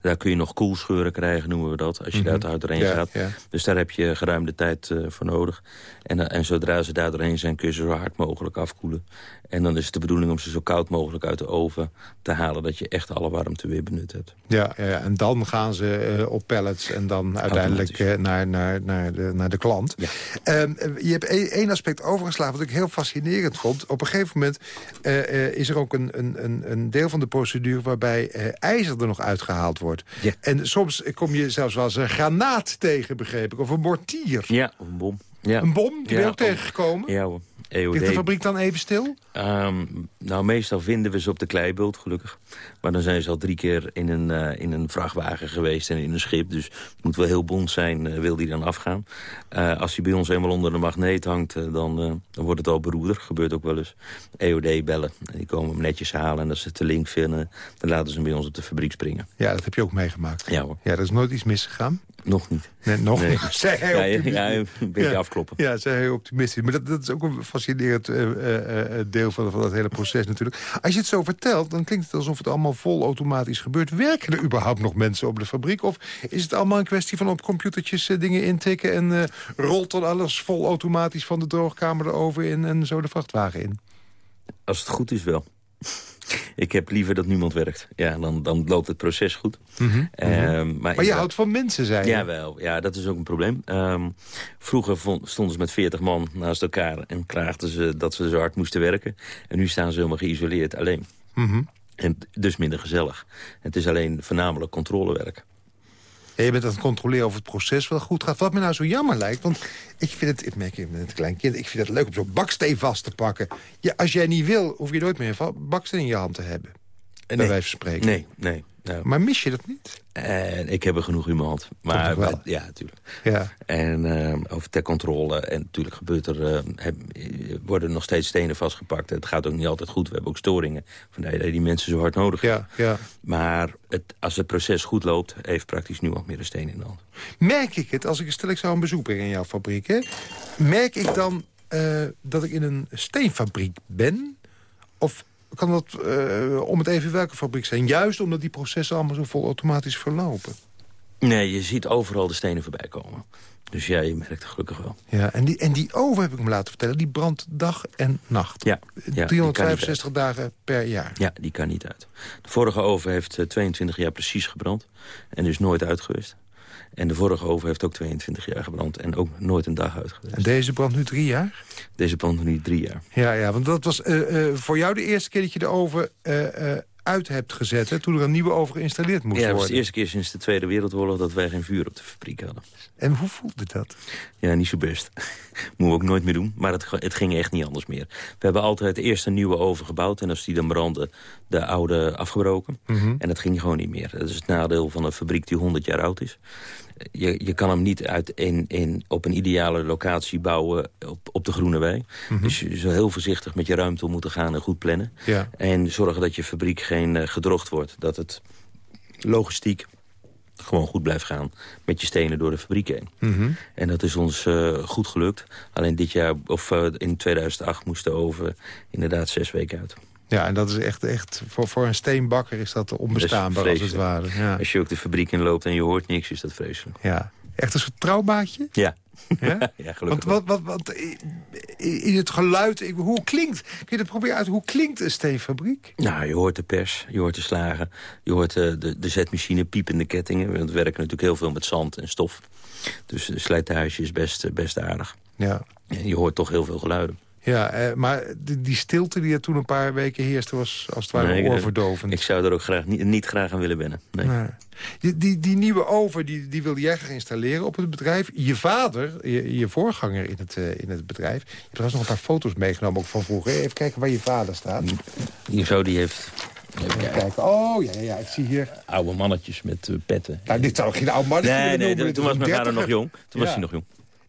Daar kun je nog koelscheuren krijgen, noemen we dat, als je daar te hard doorheen. Ja, gaat. ja. Dus daar heb je geruimde tijd uh, voor nodig. En, uh, en zodra ze daar doorheen zijn, kun je ze zo hard mogelijk afkoelen. En dan is het de bedoeling om ze zo koud mogelijk uit de oven te halen... dat je echt alle warmte weer benut hebt. Ja, ja, en dan gaan ze uh, op pallets en dan uiteindelijk uh, naar, naar, naar, de, naar de klant. Ja. Um, je hebt één aspect overgeslagen wat ik heel fascinerend vond. Op een gegeven moment is er ook een, een, een deel van de procedure... waarbij ijzer er nog uitgehaald wordt. Ja. En soms kom je zelfs wel eens een granaat tegen, begreep ik. Of een mortier. Ja, een bom. Ja. Een bom, die ben je ook tegengekomen? Ja hoor. EOD. Ligt de fabriek dan even stil? Um, nou, meestal vinden we ze op de kleibult, gelukkig. Maar dan zijn ze al drie keer in een, uh, in een vrachtwagen geweest en in een schip. Dus het moet wel heel bond zijn, uh, wil die dan afgaan. Uh, als hij bij ons eenmaal onder de magneet hangt, dan, dan wordt het al beroerder. Gebeurt ook wel eens. EOD bellen. En die komen hem netjes halen. En als ze te link vinden, dan laten ze hem bij ons op de fabriek springen. Ja, dat heb je ook meegemaakt. Ja hoor. Ja, er is nooit iets misgegaan? Nog niet. Nee, nog Nee. niet. Zij heel Ja, ja, optimistisch. ja, een beetje Ja. afkloppen. Ja, zij heel optimistisch. Maar dat, dat is ook een fascinerend uh, uh, deel van, van dat hele proces natuurlijk. Als je het zo vertelt, dan klinkt het alsof het allemaal vol automatisch gebeurt. Werken er überhaupt nog mensen op de fabriek? Of is het allemaal een kwestie van op computertjes dingen intikken... en rolt dan alles vol automatisch van de droogkamer erover in... en zo de vrachtwagen in? Als het goed is wel. Ik heb liever dat niemand werkt. Ja, dan, dan loopt het proces goed. Mm -hmm. Uh, maar, maar je houdt van mensen, zei je? Jawel, ja, dat is ook een probleem. Um, vroeger vond, stonden ze met 40 man naast elkaar... en klaagden ze dat ze zo hard moesten werken. En nu staan ze helemaal geïsoleerd alleen. Mm -hmm. En dus minder gezellig. Het is alleen voornamelijk controlewerk. Ja, je bent aan het controleren of het proces wel goed gaat. Wat me nou zo jammer lijkt, want ik vind het, ik merk een klein kind... ik vind het leuk om zo'n baksteen vast te pakken. Ja, als jij niet wil, hoef je nooit meer een baksteen in je hand te hebben. Nee. Bij wijze van spreken. Nee, nee. Nou. Maar mis je dat niet? En ik heb er genoeg in mijn hand. Maar wel. ja, natuurlijk. Ja. En uh, over ter controle. En natuurlijk gebeurt er, uh, heb, worden nog steeds stenen vastgepakt. Het gaat ook niet altijd goed. We hebben ook storingen. Vandaar dat die mensen zo hard nodig ja, ja. Maar het, als het proces goed loopt, heeft praktisch niemand meer een steen in de hand. Merk ik het, als ik stel ik zou een bezoek brengen in jouw fabriek... Hè, merk ik dan uh, dat ik in een steenfabriek ben? Of kan dat uh, om het even welke fabriek zijn? Juist omdat die processen allemaal zo vol automatisch verlopen. Nee, je ziet overal de stenen voorbij komen. Dus ja, je merkt het gelukkig wel. Ja, en die, en die oven, heb ik me laten vertellen, die brandt dag en nacht. Ja. ja 365 dagen per jaar. Ja, die kan niet uit. De vorige oven heeft uh, 22 jaar precies gebrand. En is nooit uit geweest. En de vorige oven heeft ook 22 jaar gebrand. En ook nooit een dag uit geweest. En deze brandt nu drie jaar? Deze brandt nu drie jaar. Ja, ja want dat was uh, uh, voor jou de eerste keer dat je de oven uh, uit hebt gezet... Hè, toen er een nieuwe oven geïnstalleerd moest worden. Ja, dat was de eerste keer sinds de Tweede Wereldoorlog... dat wij geen vuur op de fabriek hadden. En hoe voelde dat? Ja, niet zo best. Moeten we ook nooit meer doen. Maar het, het, ging echt niet anders meer. We hebben altijd eerst een nieuwe oven gebouwd... en als die dan brandde, de oude afgebroken. Mhm. Mm -hmm. En dat ging gewoon niet meer. Dat is het nadeel van een fabriek die 100 jaar oud is. Je, je kan hem niet uit in, in, op een ideale locatie bouwen op, op de Groene Wei. Mm -hmm. Dus je zou heel voorzichtig met je ruimte om moeten gaan en goed plannen. Ja. En zorgen dat je fabriek geen uh, gedrocht wordt. Dat het logistiek gewoon goed blijft gaan met je stenen door de fabriek heen. Mm -hmm. En dat is ons uh, goed gelukt. Alleen dit jaar, of uh, in 2008, moest de oven inderdaad zes weken uit. Ja, en dat is echt, echt voor, voor een steenbakker is dat onbestaanbaar als het ware. Ja. Als je ook de fabriek inloopt en je hoort niks, is dat vreselijk. Ja. Echt een soort trouwbaatje? Ja, Ja? ja, gelukkig Want, wat, wat, wat, in het geluid, hoe klinkt... Kun je dat proberen uit, hoe klinkt een steenfabriek? Nou, je hoort de pers, je hoort de slagen, je hoort eh, de, de zetmachine, piepende kettingen. Want we werken natuurlijk heel veel met zand en stof. Dus de slijtage is best, eh, best aardig. Ja. En je hoort toch heel veel geluiden. Ja, eh, maar die, stilte die er toen een paar weken heerste... was als het ware Nee, ik- oorverdovend. Ik zou er ook graag niet, niet graag aan willen wennen. Nee. Nee. Die, die, die nieuwe oven die, die wilde jij graag installeren op het bedrijf. Je vader, je, je voorganger in het, eh, in het bedrijf... je hebt trouwens nog een paar foto's meegenomen ook van vroeger. Even kijken waar je vader staat. Hier zo, die heeft even kijken. Oh, ja, ja, ja, ik zie hier... oude mannetjes met eh, petten. Nou, dit zou geen oud man Nee, nee, toen was mijn vader nog jong. Toen was hij nog jong.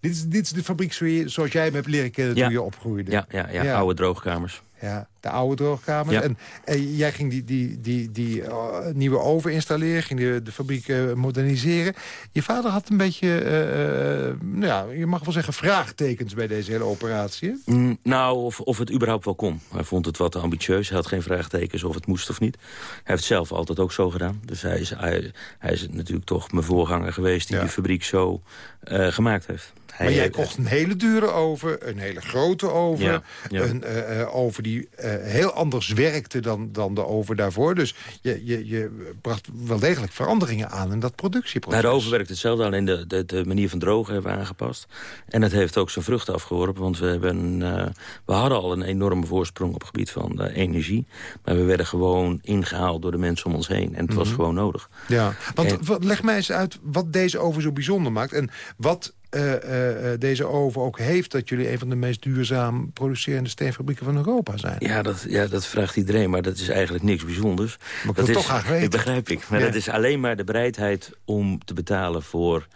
Dit is, dit is de fabriek zoals jij hem hebt leren kennen Ja. toen je opgroeide. Ja, ja, ja, Ja. oude droogkamers. Ja, de oude droogkamer. Ja. En, en jij ging die, die, die, die eh, nieuwe oven installeren, ging de, de fabriek eh, moderniseren. Je vader had een beetje, eh, nou ja, je mag wel zeggen, vraagtekens bij deze hele operatie. Mm, nou, of, of het überhaupt wel kon. Hij vond het wat ambitieus. Hij had geen vraagtekens of het moest of niet. Hij heeft het zelf altijd ook zo gedaan. Dus hij is, hij, hij is natuurlijk toch mijn voorganger geweest... die de fabriek zo gemaakt heeft. Hij, Maar jij hij- kocht een hele dure oven, een hele grote oven. Ja, ja. Een eh, eh, oven die eh, heel anders werkte dan, dan de oven daarvoor. Dus je, je, je bracht wel degelijk veranderingen aan in dat productieproces. Bij de oven werkt hetzelfde, alleen de, de, de manier van drogen hebben we aangepast. En het heeft ook zijn vruchten afgeworpen, want we, hebben, eh, we hadden al een enorme voorsprong op het gebied van eh, energie. Maar we werden gewoon ingehaald door de mensen om ons heen. En het was gewoon nodig. Ja, want En- leg mij eens uit wat deze oven zo bijzonder maakt... en wat eh, eh, eh, deze oven ook heeft... dat jullie een van de meest duurzaam producerende steenfabrieken van Europa zijn. Ja dat, ja, dat vraagt iedereen, maar dat is eigenlijk niks bijzonders. Maar ik wil dat is, toch graag weten. Dat begrijp ik. Maar Ja. dat is alleen maar de bereidheid om te betalen voor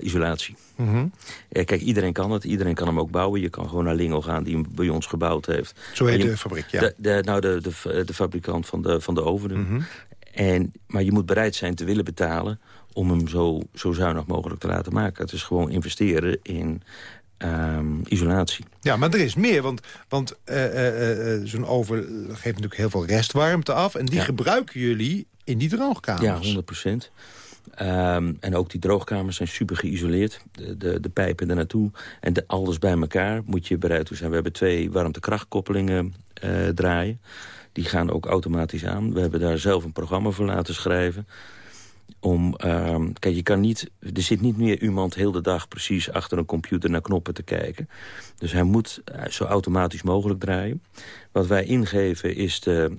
isolatie. Mhm. Kijk, iedereen kan het. Iedereen kan hem ook bouwen. Je kan gewoon naar Lingel gaan die hem bij ons gebouwd heeft. Zo heet je- de fabriek, ja. De, de, nou, de, de, de fabrikant van de, van de ovenen. Mhm. en, maar je moet bereid zijn te willen betalen... om hem zo, zo zuinig mogelijk te laten maken. Het is gewoon investeren in ehm, isolatie. Ja, maar er is meer, want, want eh, eh, eh, zo'n oven geeft natuurlijk heel veel restwarmte af... en die Ja. gebruiken jullie in die droogkamers. Ja, 100 procent. Ehm, en ook die droogkamers zijn super geïsoleerd. De, de, de pijpen er naartoe. En de, alles bij elkaar moet je bereid toe zijn. We hebben twee warmtekrachtkoppelingen eh, draaien. Die gaan ook automatisch aan. We hebben daar zelf een programma voor laten schrijven. Om, ehm, kijk, je kan niet, er zit niet meer iemand heel de dag precies achter een computer naar knoppen te kijken. Dus hij moet eh, zo automatisch mogelijk draaien. Wat wij ingeven is de,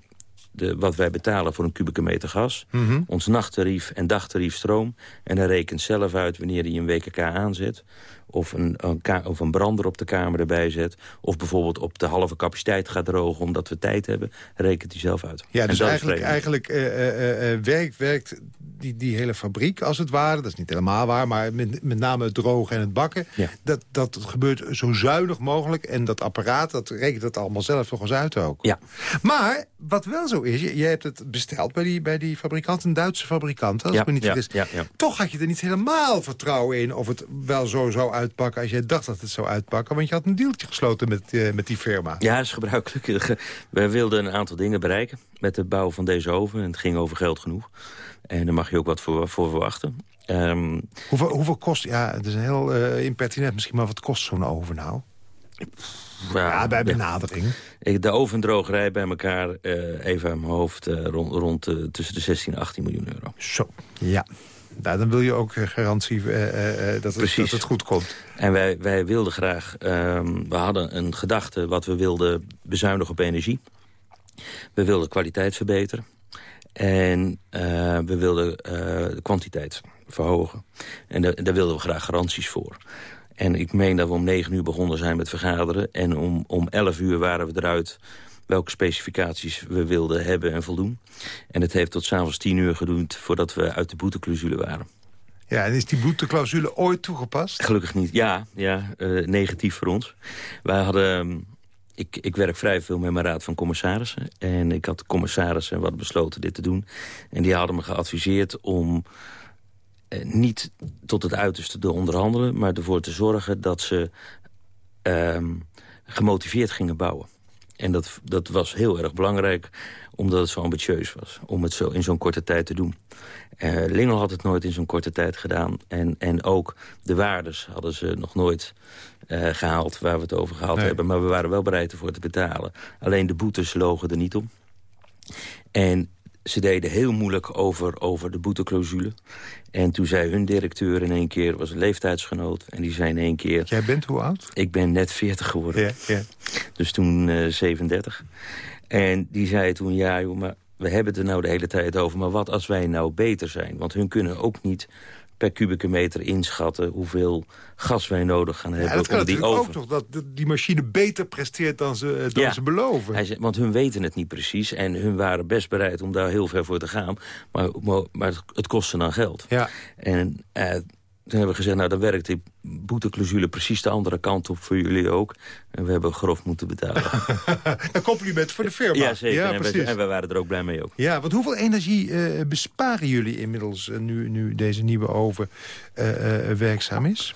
de, wat wij betalen voor een kubieke meter gas. Mhm. Ons nachttarief en dagtarief stroom. En hij rekent zelf uit wanneer hij een WKK aanzet. Of een, of een brander op de kamer erbij zet. Of bijvoorbeeld op de halve capaciteit gaat drogen omdat we tijd hebben. Rekent hij zelf uit. Ja, En dus eigenlijk, eigenlijk eh, eh, eh, werkt, werkt die, die hele fabriek als het ware. Dat is niet helemaal waar, maar met, met name het drogen en het bakken. Ja. Dat, dat gebeurt zo zuinig mogelijk. En dat apparaat, dat rekent het allemaal zelf nog eens uit ook. Ja. Maar wat wel zo is, je, je hebt het besteld bij die, bij die fabrikant, een Duitse fabrikant. Als Ja, ik me niet ja, vergis. ja, ja. Toch had je er niet helemaal vertrouwen in of het wel zo zou uitpakken als jij dacht dat het zou uitpakken. Want je had een deeltje gesloten met, eh, met die firma. Ja, dat is gebruikelijk. We wilden een aantal dingen bereiken met de bouw van deze oven. En het ging over geld genoeg. En daar mag je ook wat voor, voor verwachten. Ehm, Hoeveel, hoeveel kost, ja, het is een heel eh, impertinent misschien, maar wat kost zo'n oven nou? Ja, bij benadering. De ovendrogerij bij elkaar, eh, even uit mijn hoofd, rond, rond tussen de 16 en 18 miljoen euro. Zo, ja. Nou, dan wil je ook eh, garantie eh, eh, dat, het, dat het goed komt. En wij, wij wilden graag, ehm, we hadden een gedachte wat we wilden bezuinigen op energie. We wilden kwaliteit verbeteren. En we wilden de kwantiteit verhogen. En da- daar wilden we graag garanties voor. En ik meen dat we om negen uur begonnen zijn met vergaderen. En om, om elf uur waren we eruit welke specificaties we wilden hebben en voldoen. En het heeft tot s'avonds tien uur geduurd voordat we uit de boeteclausule waren. Ja, en is die boeteclausule ooit toegepast? Gelukkig niet. Ja, ja eh, negatief voor ons. Wij hadden... ehm, Ik, ik werk vrij veel met mijn raad van commissarissen. En ik had commissarissen wat besloten dit te doen. En die hadden me geadviseerd om eh, niet tot het uiterste te onderhandelen... maar ervoor te zorgen dat ze ehm, gemotiveerd gingen bouwen. En dat, dat was heel erg belangrijk, omdat het zo ambitieus was. Om het zo in zo'n korte tijd te doen. Uh, Lingel had het nooit in zo'n korte tijd gedaan. En, en ook de waardes hadden ze nog nooit uh, gehaald waar we het over gehad hebben. Maar we waren wel bereid ervoor te betalen. Alleen de boetes logen er niet om. En ze deden heel moeilijk over, over de boeteclausule. En toen zei hun directeur in één keer, was een leeftijdsgenoot... en die zei in één keer... Jij bent hoe oud? Ik ben net 40 geworden. Ja, ja. Dus toen uh, 37. En die zei toen, ja joh, maar we hebben het er nou de hele tijd over... maar wat als wij nou beter zijn? Want hun kunnen ook niet per kubieke meter inschatten... hoeveel gas wij nodig gaan hebben. Ja, dat kan om die ook nog, dat die machine beter presteert dan ze, dan ze beloven. Hij zei, want hun weten het niet precies en hun waren best bereid om daar heel ver voor te gaan. Maar, maar, maar het kostte dan geld. Ja. En uh, toen hebben we gezegd, nou dan werkt die boeteclausule precies de andere kant op voor jullie ook. En we hebben grof moeten betalen. een compliment voor de firma. Ja, zeker. Ja, en, we, en, we, waren er ook blij mee ook. Ja, want hoeveel energie uh, besparen jullie inmiddels uh, nu, nu deze nieuwe oven uh, werkzaam is?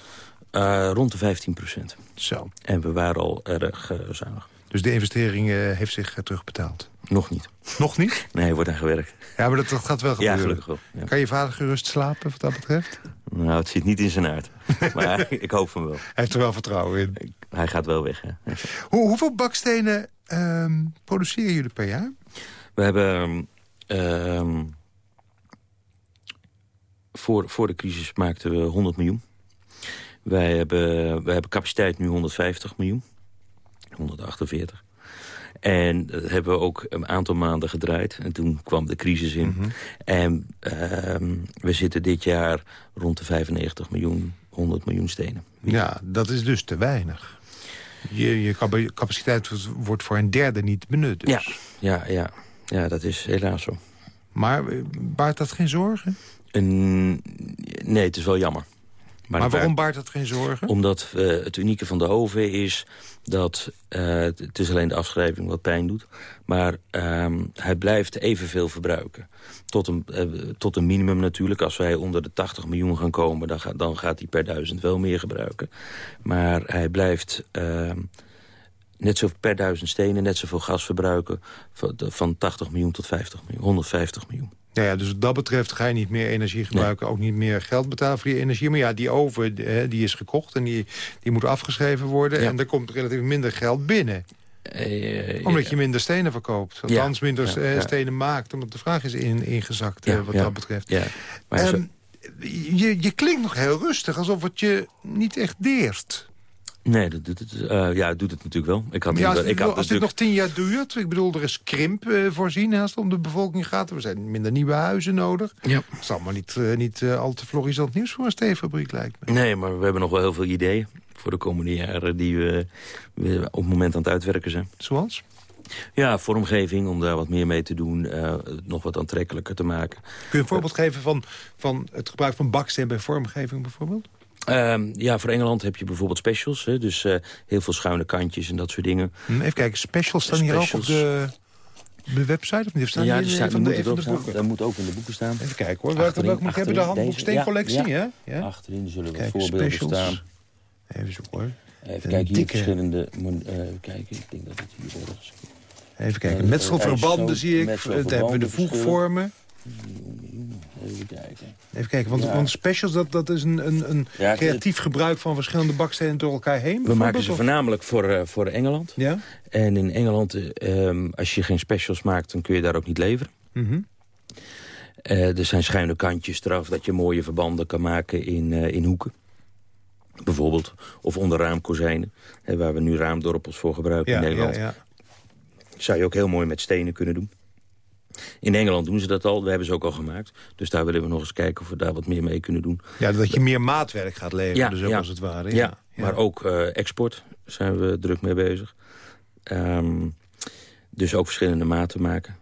rond de 15 procent. Zo. En we waren al erg zuinig. Dus de investering heeft zich terugbetaald? Nog niet. Nog niet? Nee, wordt aan gewerkt. Ja, maar dat, dat gaat wel gebeuren. Ja, gelukkig wel. Ja. Kan je vader gerust slapen wat dat betreft? Nou, het zit niet in zijn aard. maar ik hoop van wel. Hij heeft er wel vertrouwen in. Hij gaat wel weg, hè. Hoe, hoeveel bakstenen um, produceren jullie per jaar? We hebben... Um, voor, voor de crisis maakten we 100 miljoen. Wij hebben, wij hebben capaciteit nu 150 miljoen. 148. En dat hebben we ook een aantal maanden gedraaid. En toen kwam de crisis in. Mm -hmm. En uh, we zitten dit jaar rond de 95 miljoen, 100 miljoen stenen. Ja, dat is dus te weinig. Je, je capaciteit wordt voor een derde niet benut. Dus. Ja, ja, ja. ja, dat is helaas zo. Maar baart dat geen zorgen? Een, nee, het is wel jammer. Maar, maar waarom baart dat geen zorgen? Omdat uh, het unieke van de oven is dat uh, het is alleen de afschrijving wat pijn doet. Maar uh, hij blijft evenveel verbruiken. Tot een, uh, tot een minimum natuurlijk. Als wij onder de 80 miljoen gaan komen, dan, ga, dan gaat hij per duizend wel meer gebruiken. Maar hij blijft ehm, net zo per duizend stenen, net zoveel gas verbruiken... van, van 80 miljoen tot 50 miljoen, 150 miljoen. Ja, ja, dus wat dat betreft ga je niet meer energie gebruiken. Nee. Ook niet meer geld betalen voor die energie. Maar ja, die oven die is gekocht en die, die moet afgeschreven worden. Ja. En er komt relatief minder geld binnen. Uh, omdat ja. je minder stenen verkoopt. Althans, minder ja, stenen maakt. Omdat de vraag is in, ingezakt uh, wat dat betreft. Ja. Maar um, je, je klinkt nog heel rustig. Alsof het je niet echt deert. Nee, dat doet het, uh, ja, doet het natuurlijk wel. Ik had ja, als, ik had als dit nog tien jaar duurt, ik bedoel, er is krimp uh, voorzien als het om de bevolking gaat. Er zijn minder nieuwe huizen nodig. Ja. Het is allemaal niet, uh, niet al te florissant nieuws voor een steenfabriek, lijkt me. Nee, maar we hebben nog wel heel veel ideeën voor de komende jaren... die we, we op het moment aan het uitwerken zijn. Zoals? Ja, vormgeving, om daar wat meer mee te doen. nog wat aantrekkelijker te maken. Kun je een voorbeeld geven van, van het gebruik van baksteen bij vormgeving bijvoorbeeld? Um, ja, voor Engeland heb je bijvoorbeeld specials. Hè, dus uh, heel veel schuine kantjes en dat soort dingen. Even kijken, specials staan specials. hier ook op de, de website? Of niet? Staan ja, die staat, van de, van de boeken? Dat moet ook in de boeken staan. Even kijken hoor. Welke, hebben? De handboeksteencollectie, ja, ja, ja? Achterin zullen wat voorbeelden specials. staan. Even zoeken hoor. Even kijken, hier verschillende... Uh, kijken, ik denk dat het hier ergens... Even kijken, uh, metselverbanden zie ik. Daar hebben we de voegvormen. Even kijken. Even kijken, want, ja. want specials, dat, dat is een, een, een ja, creatief het, gebruik van verschillende bakstenen door elkaar heen? We maken ze of? voornamelijk voor, uh, voor Engeland. Ja? En in Engeland, uh, als je geen specials maakt, dan kun je daar ook niet leveren. Mm -hmm. uh, er zijn schuine kantjes eraf, dat je mooie verbanden kan maken in, in hoeken. Bijvoorbeeld. Of onder raamkozijnen, hè, waar we nu raamdorpels voor gebruiken ja, in Nederland. Ja, Zou je ook heel mooi met stenen kunnen doen. In Engeland doen ze dat al, we hebben ze ook al gemaakt. Dus daar willen we nog eens kijken of we daar wat meer mee kunnen doen. Ja, dat je meer maatwerk gaat leveren, ja, dus ook ja. als het ware. Ja, ja, maar ook uh, export zijn we druk mee bezig. Um, dus ook verschillende maten maken.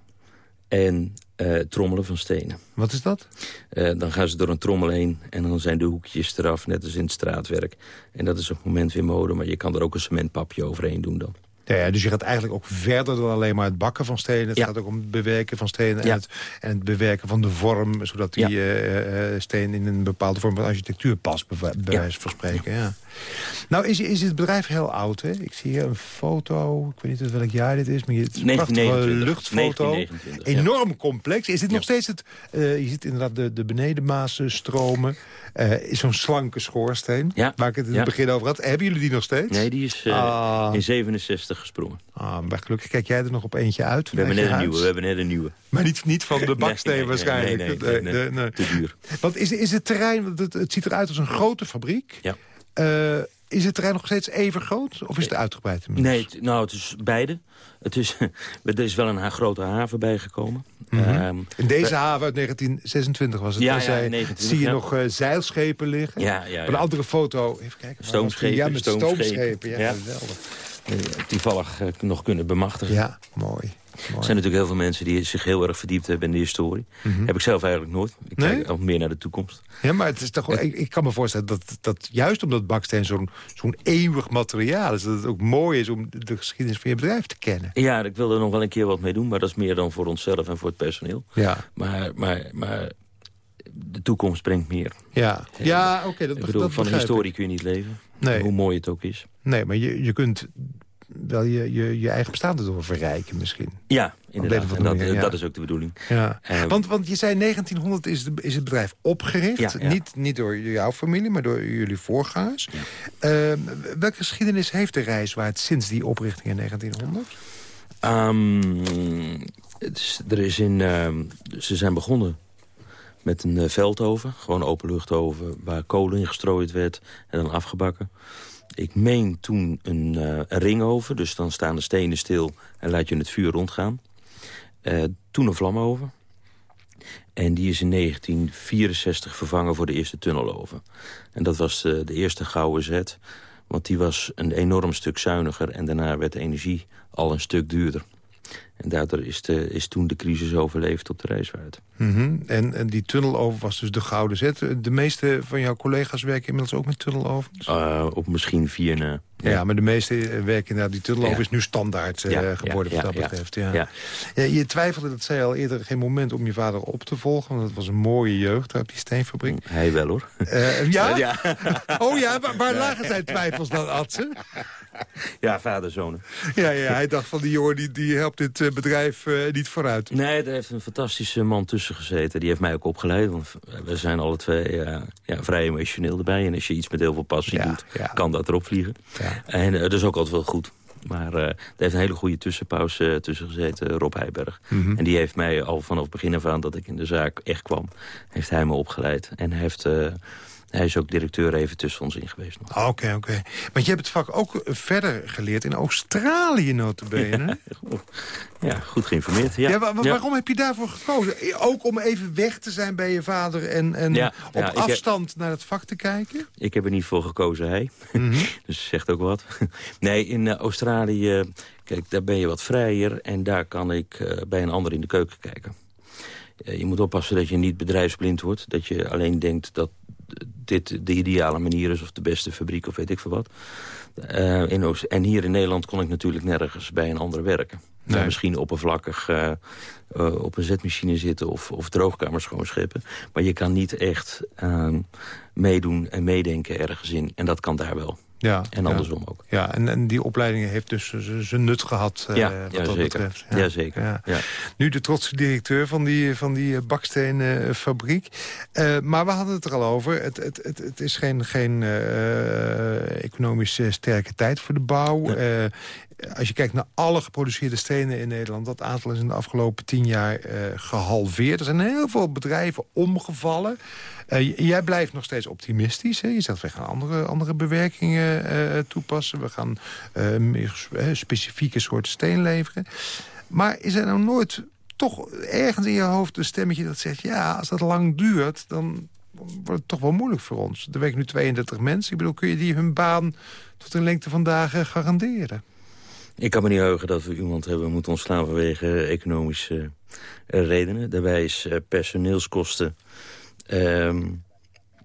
En uh, trommelen van stenen. Wat is dat? Uh, dan gaan ze door een trommel heen en dan zijn de hoekjes eraf, net als in het straatwerk. En dat is op het moment weer mode, maar je kan er ook een cementpapje overheen doen dan. Nou ja, dus je gaat eigenlijk ook verder dan alleen maar het bakken van stenen. Het gaat ook om het bewerken van stenen en, het, en het bewerken van de vorm... zodat die uh, steen in een bepaalde vorm van architectuur past, bij, wijze van spreken. Ja. Nou is, is het bedrijf heel oud, hè? Ik zie hier een foto, ik weet niet welk jaar dit is... maar het is een prachtige luchtfoto. Enorm complex. Is dit nog steeds het... Uh, je ziet inderdaad de, de benedenmazen stromen. Uh, is zo'n slanke schoorsteen, waar ik het in het begin over had. Hebben jullie die nog steeds? Nee, die is uh, in 67 gesprongen. Ah, maar gelukkig kijk jij er nog op eentje uit. We hebben net een nieuwe. We hebben net een nieuwe. Maar niet, niet van de baksteen waarschijnlijk. Nee, nee, nee, te duur. Want is, is het terrein, het, het ziet eruit als een grote fabriek. Ja. Uh, is het terrein nog steeds even groot? Of is het uitgebreid Nee, het, nou, het is beide. Het is, er is wel een grote haven bijgekomen. Mm -hmm. In deze haven uit 1926 was het. Ja, ja 29, zie je nog uh, zeilschepen liggen. Ja, ja, Op een andere foto, even kijken. Stoomschepen. Ja, met stoomschepen. Ja, geweldig. Toevallig uh, nog kunnen bemachtigen. Ja, mooi. Er zijn natuurlijk heel veel mensen die zich heel erg verdiept hebben in de historie. Mhm. Heb ik zelf eigenlijk nooit. Ik Nee? kijk al meer naar de toekomst. Ja, maar het is toch, ik, ik kan me voorstellen dat, dat juist omdat baksteen zo'n zo'n eeuwig materiaal is... dat het ook mooi is om de geschiedenis van je bedrijf te kennen. Ja, ik wil er nog wel een keer wat mee doen. Maar dat is meer dan voor onszelf en voor het personeel. Ja. Maar, maar, maar de toekomst brengt meer. Ja, ja oké. dat Ik bedoel, dat van ik. historie kun je niet leven. Nee. Hoe mooi het ook is. Nee, maar je, je kunt wel je, je, je eigen bestaan erdoor verrijken misschien. Ja, inderdaad. dat, manier, ja. dat is ook de bedoeling. Ja. Eh, want, want je zei 1900 is, de, is het bedrijf opgericht. Ja. Niet, niet door jouw familie, maar door jullie voorgangers. Eh, welke geschiedenis heeft de reiswaard sinds die oprichting in 1900? Ehm, het is, er is in, ehm, ze zijn begonnen met een eh, veldoven. Gewoon openluchtoven waar kolen in gestrooid werd en dan afgebakken. Ik meen toen een, eh, een ringoven, dus dan staan de stenen stil en laat je het vuur rondgaan. Eh, toen een vlamoven. En die is in 1964 vervangen voor de eerste tunneloven. En dat was de, de eerste gouden zet. Want die was een enorm stuk zuiniger. En daarna werd de energie al een stuk duurder. En daardoor is, de, is toen de crisis overleefd op de reiswaard. Mhm. en, en die tunneloven was dus de gouden zet. De meeste van jouw collega's werken inmiddels ook met tunnelovens? Uh, op misschien vier na. Ja, maar de meeste werken inderdaad. Die tunneloven Ja. is nu standaard eh, Ja, geworden ja, wat dat ja, betreft. Ja. ja. Ja, je twijfelde, dat zei je al eerder, geen moment om je vader op te volgen. Want het was een mooie jeugd op die steenfabriek. Hij wel hoor. Eh, ja? Ja. Oh ja, waar, waar lagen zijn twijfels dan, Adse? Ja, vader, zoon. Ja, ja, hij dacht van die jongen die, die helpt dit eh, bedrijf eh, niet vooruit. Nee, er heeft een fantastische man tussen gezeten. Die heeft mij ook opgeleid. Want we zijn alle twee eh, ja, vrij emotioneel erbij. En als je iets met heel veel passie Ja, doet, ja. kan dat erop vliegen. Ja. En eh, dat is ook altijd wel goed. Maar eh, er heeft een hele goede tussenpauze tussen gezeten, Rob Heijberg. Mhm. En die heeft mij al vanaf het begin af aan dat ik in de zaak echt kwam... heeft hij me opgeleid. En heeft, hij is ook directeur even tussen ons in geweest nog. Ah, Oké, oké. Want je hebt het vak ook verder geleerd in Australië notabene. Ja, goed geïnformeerd. Ja, Ja, wa- wa- Ja. Waarom heb je daarvoor gekozen? Ook om even weg te zijn bij je vader en, en Ja, op ja, heb- afstand naar het vak te kijken? Ik heb er niet voor gekozen, hij. Mhm. dus zegt ook wat. nee, in eh, Australië, kijk, daar ben je wat vrijer... en daar kan ik eh, bij een ander in de keuken kijken. Eh, je moet oppassen dat je niet bedrijfsblind wordt. Dat je alleen denkt dat dit de ideale manier is... of de beste fabriek of weet ik veel wat. Eh, in Oost- en hier in Nederland kon ik natuurlijk nergens bij een ander werken. Nee. Misschien oppervlakkig eh, eh, op een zetmachine zitten of, of droogkamers schoonscheppen. Maar je kan niet echt ehm, meedoen en meedenken ergens in. En dat kan daar wel. Ja, En ja. andersom ook. Ja, en, en die opleiding heeft dus z- zijn nut gehad, eh, ja, wat ja, dat zeker. betreft. Ja, zeker. Ja. Ja. Nu de trotse directeur van die, van die eh, baksteenfabriek. Eh, maar we hadden het er al over. Het, het, het, het is geen, geen eh, economisch eh, sterke tijd voor de bouw. Als je kijkt naar alle geproduceerde stenen in Nederland... dat aantal is in de afgelopen tien jaar eh, gehalveerd. Er zijn heel veel bedrijven omgevallen. Eh, jij blijft nog steeds optimistisch. Hè? Je zegt, we gaan andere, andere bewerkingen eh, toepassen. We gaan meer specifieke soorten steen leveren. Maar is er nou nooit toch ergens in je hoofd een stemmetje dat zegt... ja, als dat lang duurt, dan wordt het toch wel moeilijk voor ons. Er werken nu 32 mensen. Ik bedoel, kun je die hun baan tot een lengte van dagen garanderen? Ik kan me niet heugen dat we iemand hebben moeten ontslaan vanwege economische eh, redenen. Daarbij is eh, personeelskosten ehm,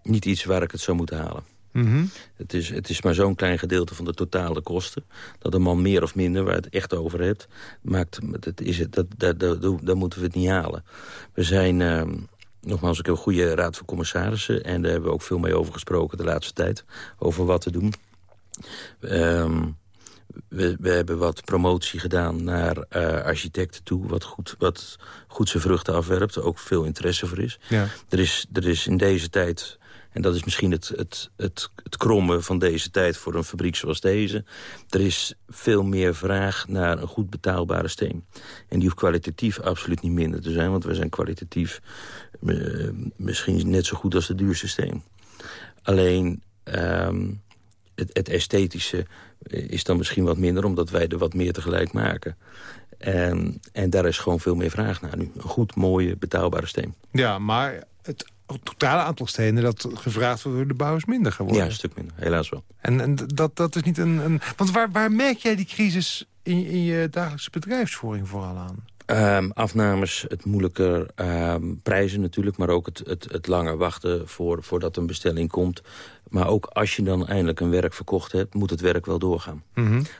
niet iets waar ik het zou moeten halen. Mhm. Het is, het is maar zo'n klein gedeelte van de totale kosten. Dat een man meer of minder, waar het echt over hebt... Maakt, dat, is het, dat, dat, dat, dat moeten we het niet halen. We zijn... ehm, Nogmaals, ik heb een goede raad van commissarissen... en daar hebben we ook veel mee over gesproken de laatste tijd. Over wat te doen. Ehm, we, we hebben wat promotie gedaan naar eh, architecten toe... Wat goed, wat goed zijn vruchten afwerpt. Ook veel interesse voor is. Ja. Er is, er is in deze tijd... En dat is misschien het, het, het, het kromme van deze tijd voor een fabriek zoals deze. Er is veel meer vraag naar een goed betaalbare steen. En die hoeft kwalitatief absoluut niet minder te zijn. Want we zijn kwalitatief eh, misschien net zo goed als de duurste steen. Alleen ehm, het, het esthetische is dan misschien wat minder... omdat wij er wat meer tegelijk maken. En, en daar is gewoon veel meer vraag naar nu. Een goed, mooie, betaalbare steen. ja, maar het totale aantal stenen dat gevraagd wordt door de bouw is minder geworden. Ja, een stuk minder. Helaas wel. En, en dat, dat is niet een... een want waar, waar merk jij die crisis in, in je dagelijkse bedrijfsvoering vooral aan? Ehm, afnames, het moeilijker ehm, prijzen natuurlijk... maar ook het, het, het langer wachten voor, voordat een bestelling komt. Maar ook als je dan eindelijk een werk verkocht hebt... moet het werk wel doorgaan.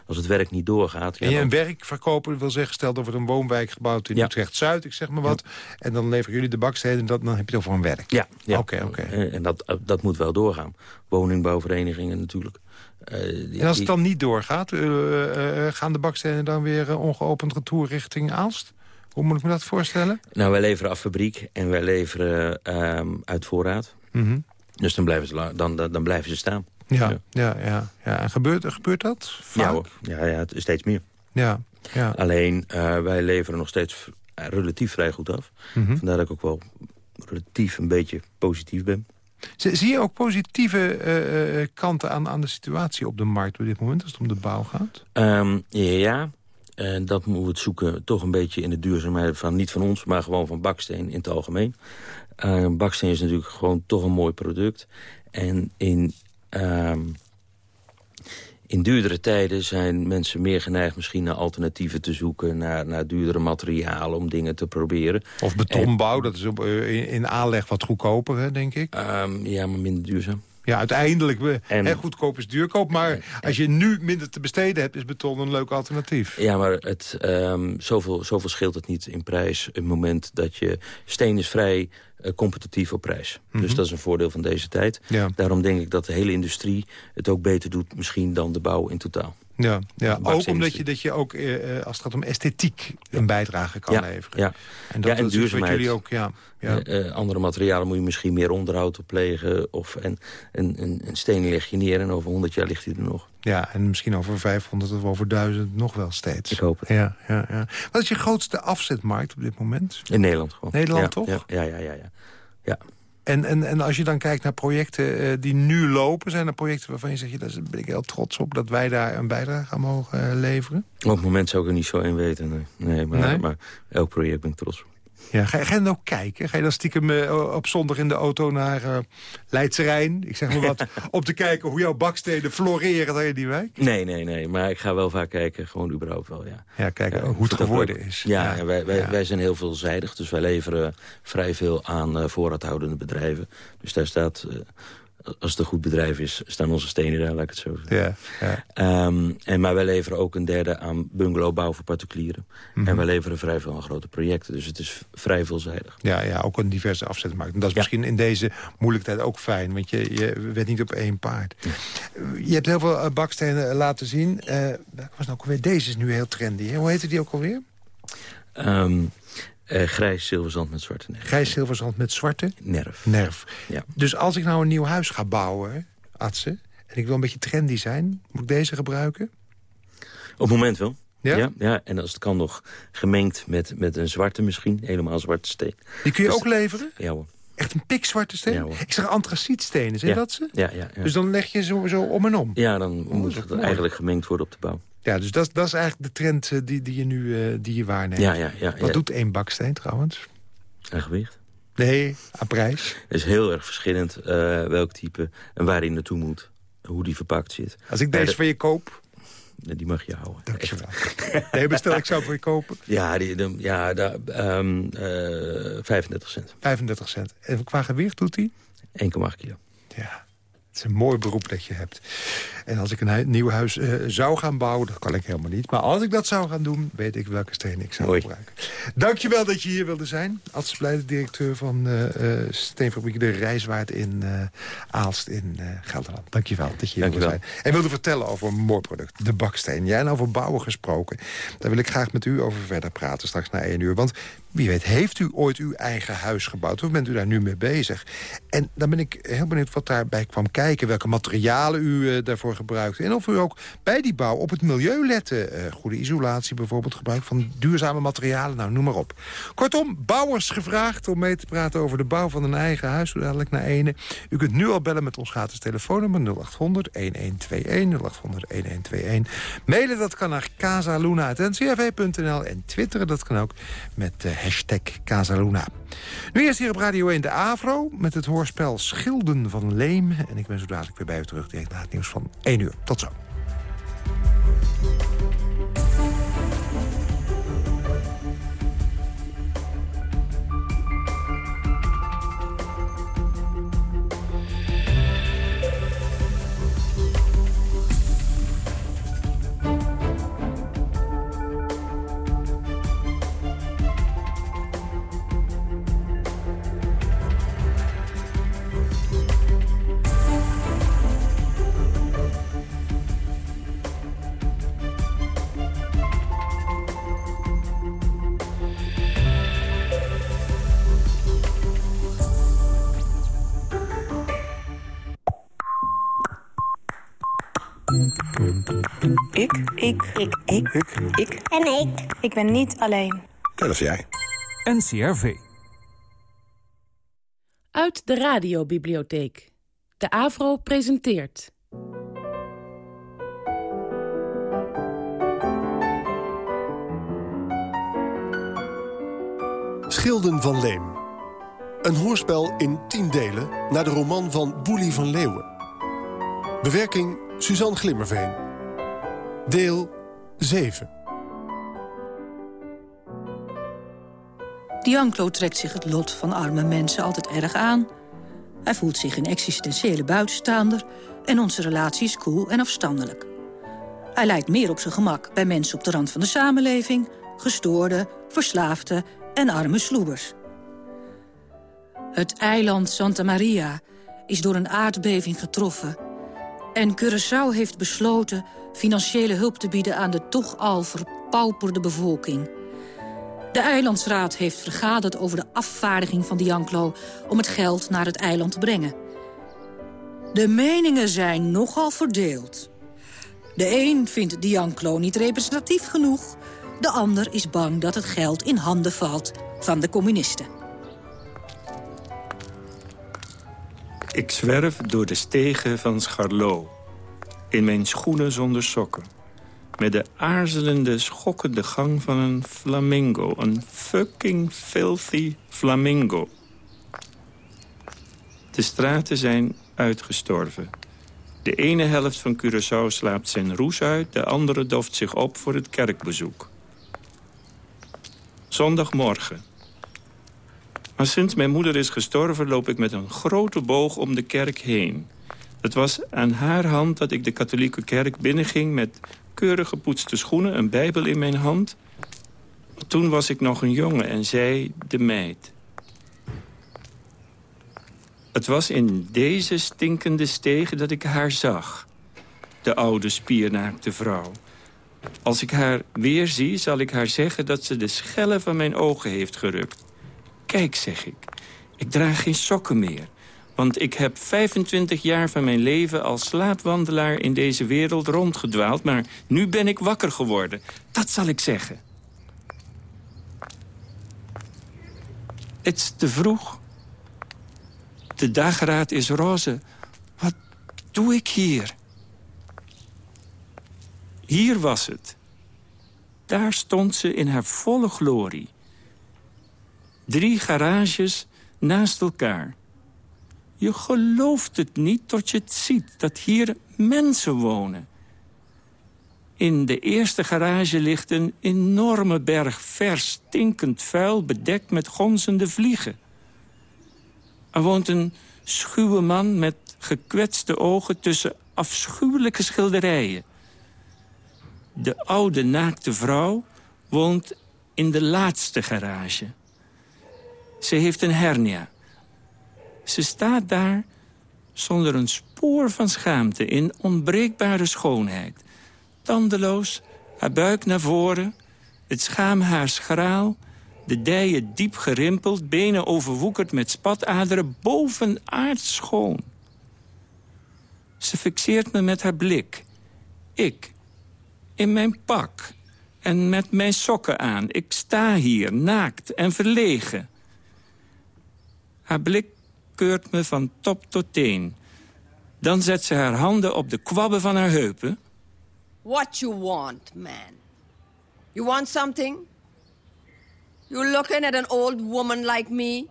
Als het werk niet doorgaat... ja, en je dan- een werk verkopen wil zeggen... stel dat wordt een woonwijk gebouwd in Ja. Utrecht-Zuid, ik zeg maar wat... en dan leveren jullie de bakstenen en dat, dan heb je over een werk. Ja. Oké, oké. Eh, En dat, dat moet wel doorgaan. Woningbouwverenigingen natuurlijk. Eh, die- En als het dan niet doorgaat, eh, eh, eh, gaan de bakstenen dan weer eh, ongeopend retour richting Aalst? Hoe moet ik me dat voorstellen? Nou, wij leveren af fabriek en wij leveren ehm, uit voorraad. Mhm. Dus dan blijven ze, dan, dan, blijven ze staan. Ja, Ja. ja, ja. ja. En gebeurt, gebeurt dat vaak? Ja, hoor. ja, ja, het is steeds meer. Ja, ja. Alleen, eh, wij leveren nog steeds relatief vrij goed af. Mhm. Vandaar dat ik ook wel relatief een beetje positief ben. Zie zie je ook positieve eh, eh, kanten aan, aan de situatie op de markt op dit moment... als het om de bouw gaat? Ehm, ja, en dat moeten we het zoeken toch een beetje in de duurzaamheid van niet van ons, maar gewoon van baksteen in het algemeen. Eh, baksteen is natuurlijk gewoon toch een mooi product. En in, ehm, in duurdere tijden zijn mensen meer geneigd misschien naar alternatieven te zoeken, naar, naar duurdere materialen om dingen te proberen. Of betonbouw, dat is op, eh, in, in aanleg wat goedkoper, hè, denk ik. Ehm, ja, maar minder duurzaam. Ja, uiteindelijk, En- hè, goedkoop is duurkoop... maar als je nu minder te besteden hebt, is beton een leuk alternatief. Ja, maar het, ehm, zoveel, zoveel scheelt het niet in prijs. Op het moment dat je... Steen is vrij eh, competitief op prijs. Dus dat is een voordeel van deze tijd. Ja. Daarom denk ik dat de hele industrie het ook beter doet... misschien dan de bouw in totaal. Ja, ja. ook omdat je, dat je ook, eh, eh, als het gaat om esthetiek, een bijdrage kan Ja, leveren. ja. En dat Ja, en duurzaamheid. jullie ook, ja. ja. Eh, andere materialen moet je misschien meer onderhoud op plegen. Of, en, en, en, en steen leg je neer en over 100 jaar ligt hij er nog. ja, en misschien over 500 of over 1000 nog wel steeds. Ik hoop het. Ja, ja, ja. Wat is je grootste afzetmarkt op dit moment? In Nederland gewoon. Nederland toch? Ja, ja, ja. ja, ja. En, en, en als je dan kijkt naar projecten eh, die nu lopen... zijn er projecten waarvan je zegt, ja, daar ben ik heel trots op... dat wij daar een bijdrage aan mogen eh, leveren? Op het moment zou ik er niet zo in weten. Nee, nee, maar, Nee? maar elk project ben ik trots op. Ja, ga, je- ga je dan ook kijken? Ga je dan stiekem eh, op zondag in de auto naar eh Leidse Rijn? Ik zeg maar wat, om te kijken hoe jouw bakstenen floreren daar in die wijk? Nee, nee, nee. Maar ik ga wel vaak kijken. Gewoon überhaupt wel, ja. Ja, kijken Ja, hoe het geworden is. Ja, wij, wij, wij zijn heel veelzijdig. Dus wij leveren vrij veel aan eh, voorraadhoudende bedrijven. Dus daar staat, eh, als het een goed bedrijf is, staan onze stenen daar, laat ik het zo zeggen. Ja, ja. Ehm, en, maar wij leveren ook een derde aan bungalowbouw voor particulieren. Mhm. En wij leveren vrij veel aan grote projecten. Dus het is vrij veelzijdig. Ja, ja, ook een diverse afzetmarkt. En dat is Ja. misschien in deze moeilijke tijd ook fijn. Want je, je bent niet op één paard. Je hebt heel veel eh, bakstenen eh, laten zien. Eh was nou ook alweer? Deze is nu heel trendy. Hè? Hoe heette die ook alweer? Ehm, eh, grijs zilverzand met zwarte nerf. Grijs zilverzand met zwarte Nerf. nerf. Ja. Dus als ik nou een nieuw huis ga bouwen, Atse... en ik wil een beetje trendy zijn, moet ik deze gebruiken? Op het moment wel. Ja? Ja, ja, en als het kan nog gemengd met, met een zwarte misschien. Helemaal zwarte steen. Die kun je Dus- ook leveren? Ja hoor. Echt een pikzwarte steen? Ja, ik zeg antracietstenen, zijn Ja. dat ze? Ja, ja, ja. Dus dan leg je zo, zo om en om? ja dan moet is ook het eigenlijk gemengd worden op de bouw. Ja, dus dat, dat is eigenlijk de trend eh, die, die je nu eh, die je waarneemt. Ja, ja, ja. Wat doet één baksteen trouwens? En gewicht. Nee, aan prijs. Het is heel erg verschillend eh, welk type en waar die naartoe moet. Hoe die verpakt zit. Als ik deze de- van je koop, Die mag je houden. dankjewel. Nee, bestel ik zou voor je kopen. Ja, die, de, ja daar, ehm, eh, 35 cent. 35 cent. En qua gewicht doet hij? 1,8 kilo. Ja. Het is een mooi beroep dat je hebt. En als ik een nieuw huis uh, zou gaan bouwen, dat kan ik helemaal niet. Maar als ik dat zou gaan doen, weet ik welke steen ik zou gebruiken. Dankjewel dat je hier wilde zijn. Als Blijde, directeur van uh, Steenfabriek De Rijswaard in Aalst in Gelderland. Dankjewel dat je hier wilde zijn. En wilde vertellen over een mooi product, de baksteen. Jij en over bouwen gesproken. Daar wil ik graag met u over verder praten straks na één uur. Want wie weet, heeft u ooit uw eigen huis gebouwd? Of bent u daar nu mee bezig? En dan ben ik heel benieuwd wat daarbij kwam kijken. Welke materialen u daarvoor gebruikt. En of u ook bij die bouw op het milieu lette. Uh, goede isolatie bijvoorbeeld, gebruik van duurzame materialen. Nou, noem maar op. Kortom, bouwers gevraagd om mee te praten over de bouw van een eigen huis. Zo dadelijk naar ene. U kunt nu al bellen met ons gratis telefoonnummer 0800 1121 0800 1121. Mailen dat kan naar casaluna.ncrv.nl en twitteren dat kan ook met de hashtag Casaluna. Nu eerst hier op Radio 1 de AVRO met het hoorspel Schilden van Leem. En ik ben zo dadelijk weer bij u terug direct na het nieuws van 1 uur. Tot zo. Ik. Ik. Ik. Ik. Ik. En ik. Ik ben niet alleen. Dat is jij. NCRV. Uit de radiobibliotheek. De AVRO presenteert... Schilden van Leem. Een hoorspel in tien delen naar de roman van Boelie van Leeuwen. Bewerking Suzanne Glimmerveen. Deel 7. Dianclo trekt zich het lot van arme mensen altijd erg aan. Hij voelt zich een existentiële buitenstaander... en onze relatie is koel en afstandelijk. Hij lijkt meer op zijn gemak bij mensen op de rand van de samenleving... gestoorde, verslaafde en arme sloebers. Het eiland Santa Maria is door een aardbeving getroffen... en Curaçao heeft besloten financiële hulp te bieden aan de toch al verpauperde bevolking. De eilandsraad heeft vergaderd over de afvaardiging van Dianclo... om het geld naar het eiland te brengen. De meningen zijn nogal verdeeld. De een vindt Dianclo niet representatief genoeg... de ander is bang dat het geld in handen valt van de communisten. Ik zwerf door de stegen van Scharlo in mijn schoenen zonder sokken. Met de aarzelende, schokkende gang van een flamingo. Een fucking filthy flamingo. De straten zijn uitgestorven. De ene helft van Curaçao slaapt zijn roes uit... de andere doft zich op voor het kerkbezoek. Zondagmorgen. Maar sinds mijn moeder is gestorven... loop ik met een grote boog om de kerk heen... Het was aan haar hand dat ik de katholieke kerk binnenging... met keurig gepoetste schoenen, een bijbel in mijn hand. Toen was ik nog een jongen en zij de meid. Het was in deze stinkende stegen dat ik haar zag. De oude spiernaakte vrouw. Als ik haar weer zie, zal ik haar zeggen dat ze de schellen van mijn ogen heeft gerukt. Kijk, zeg ik, ik draag geen sokken meer. Want ik heb 25 jaar van mijn leven als slaapwandelaar in deze wereld rondgedwaald. Maar nu ben ik wakker geworden. Dat zal ik zeggen. Het is te vroeg. De dageraad is roze. Wat doe ik hier? Hier was het. Daar stond ze in haar volle glorie. Drie garages naast elkaar. Je gelooft het niet tot je het ziet, dat hier mensen wonen. In de eerste garage ligt een enorme berg vers, stinkend vuil... bedekt met gonzende vliegen. Er woont een schuwe man met gekwetste ogen tussen afschuwelijke schilderijen. De oude naakte vrouw woont in de laatste garage. Ze heeft een hernia. Ze staat daar zonder een spoor van schaamte in onbreekbare schoonheid. Tandeloos, haar buik naar voren, het schaamhaar schraal... de dijen diep gerimpeld, benen overwoekerd met spataderen... bovenaards schoon. Ze fixeert me met haar blik. Ik, in mijn pak en met mijn sokken aan. Ik sta hier, naakt en verlegen. Haar blik keurt me van top tot teen. Dan zet ze haar handen op de kwabben van haar heupen. What you want, man? You want something? You looking at an old woman like me?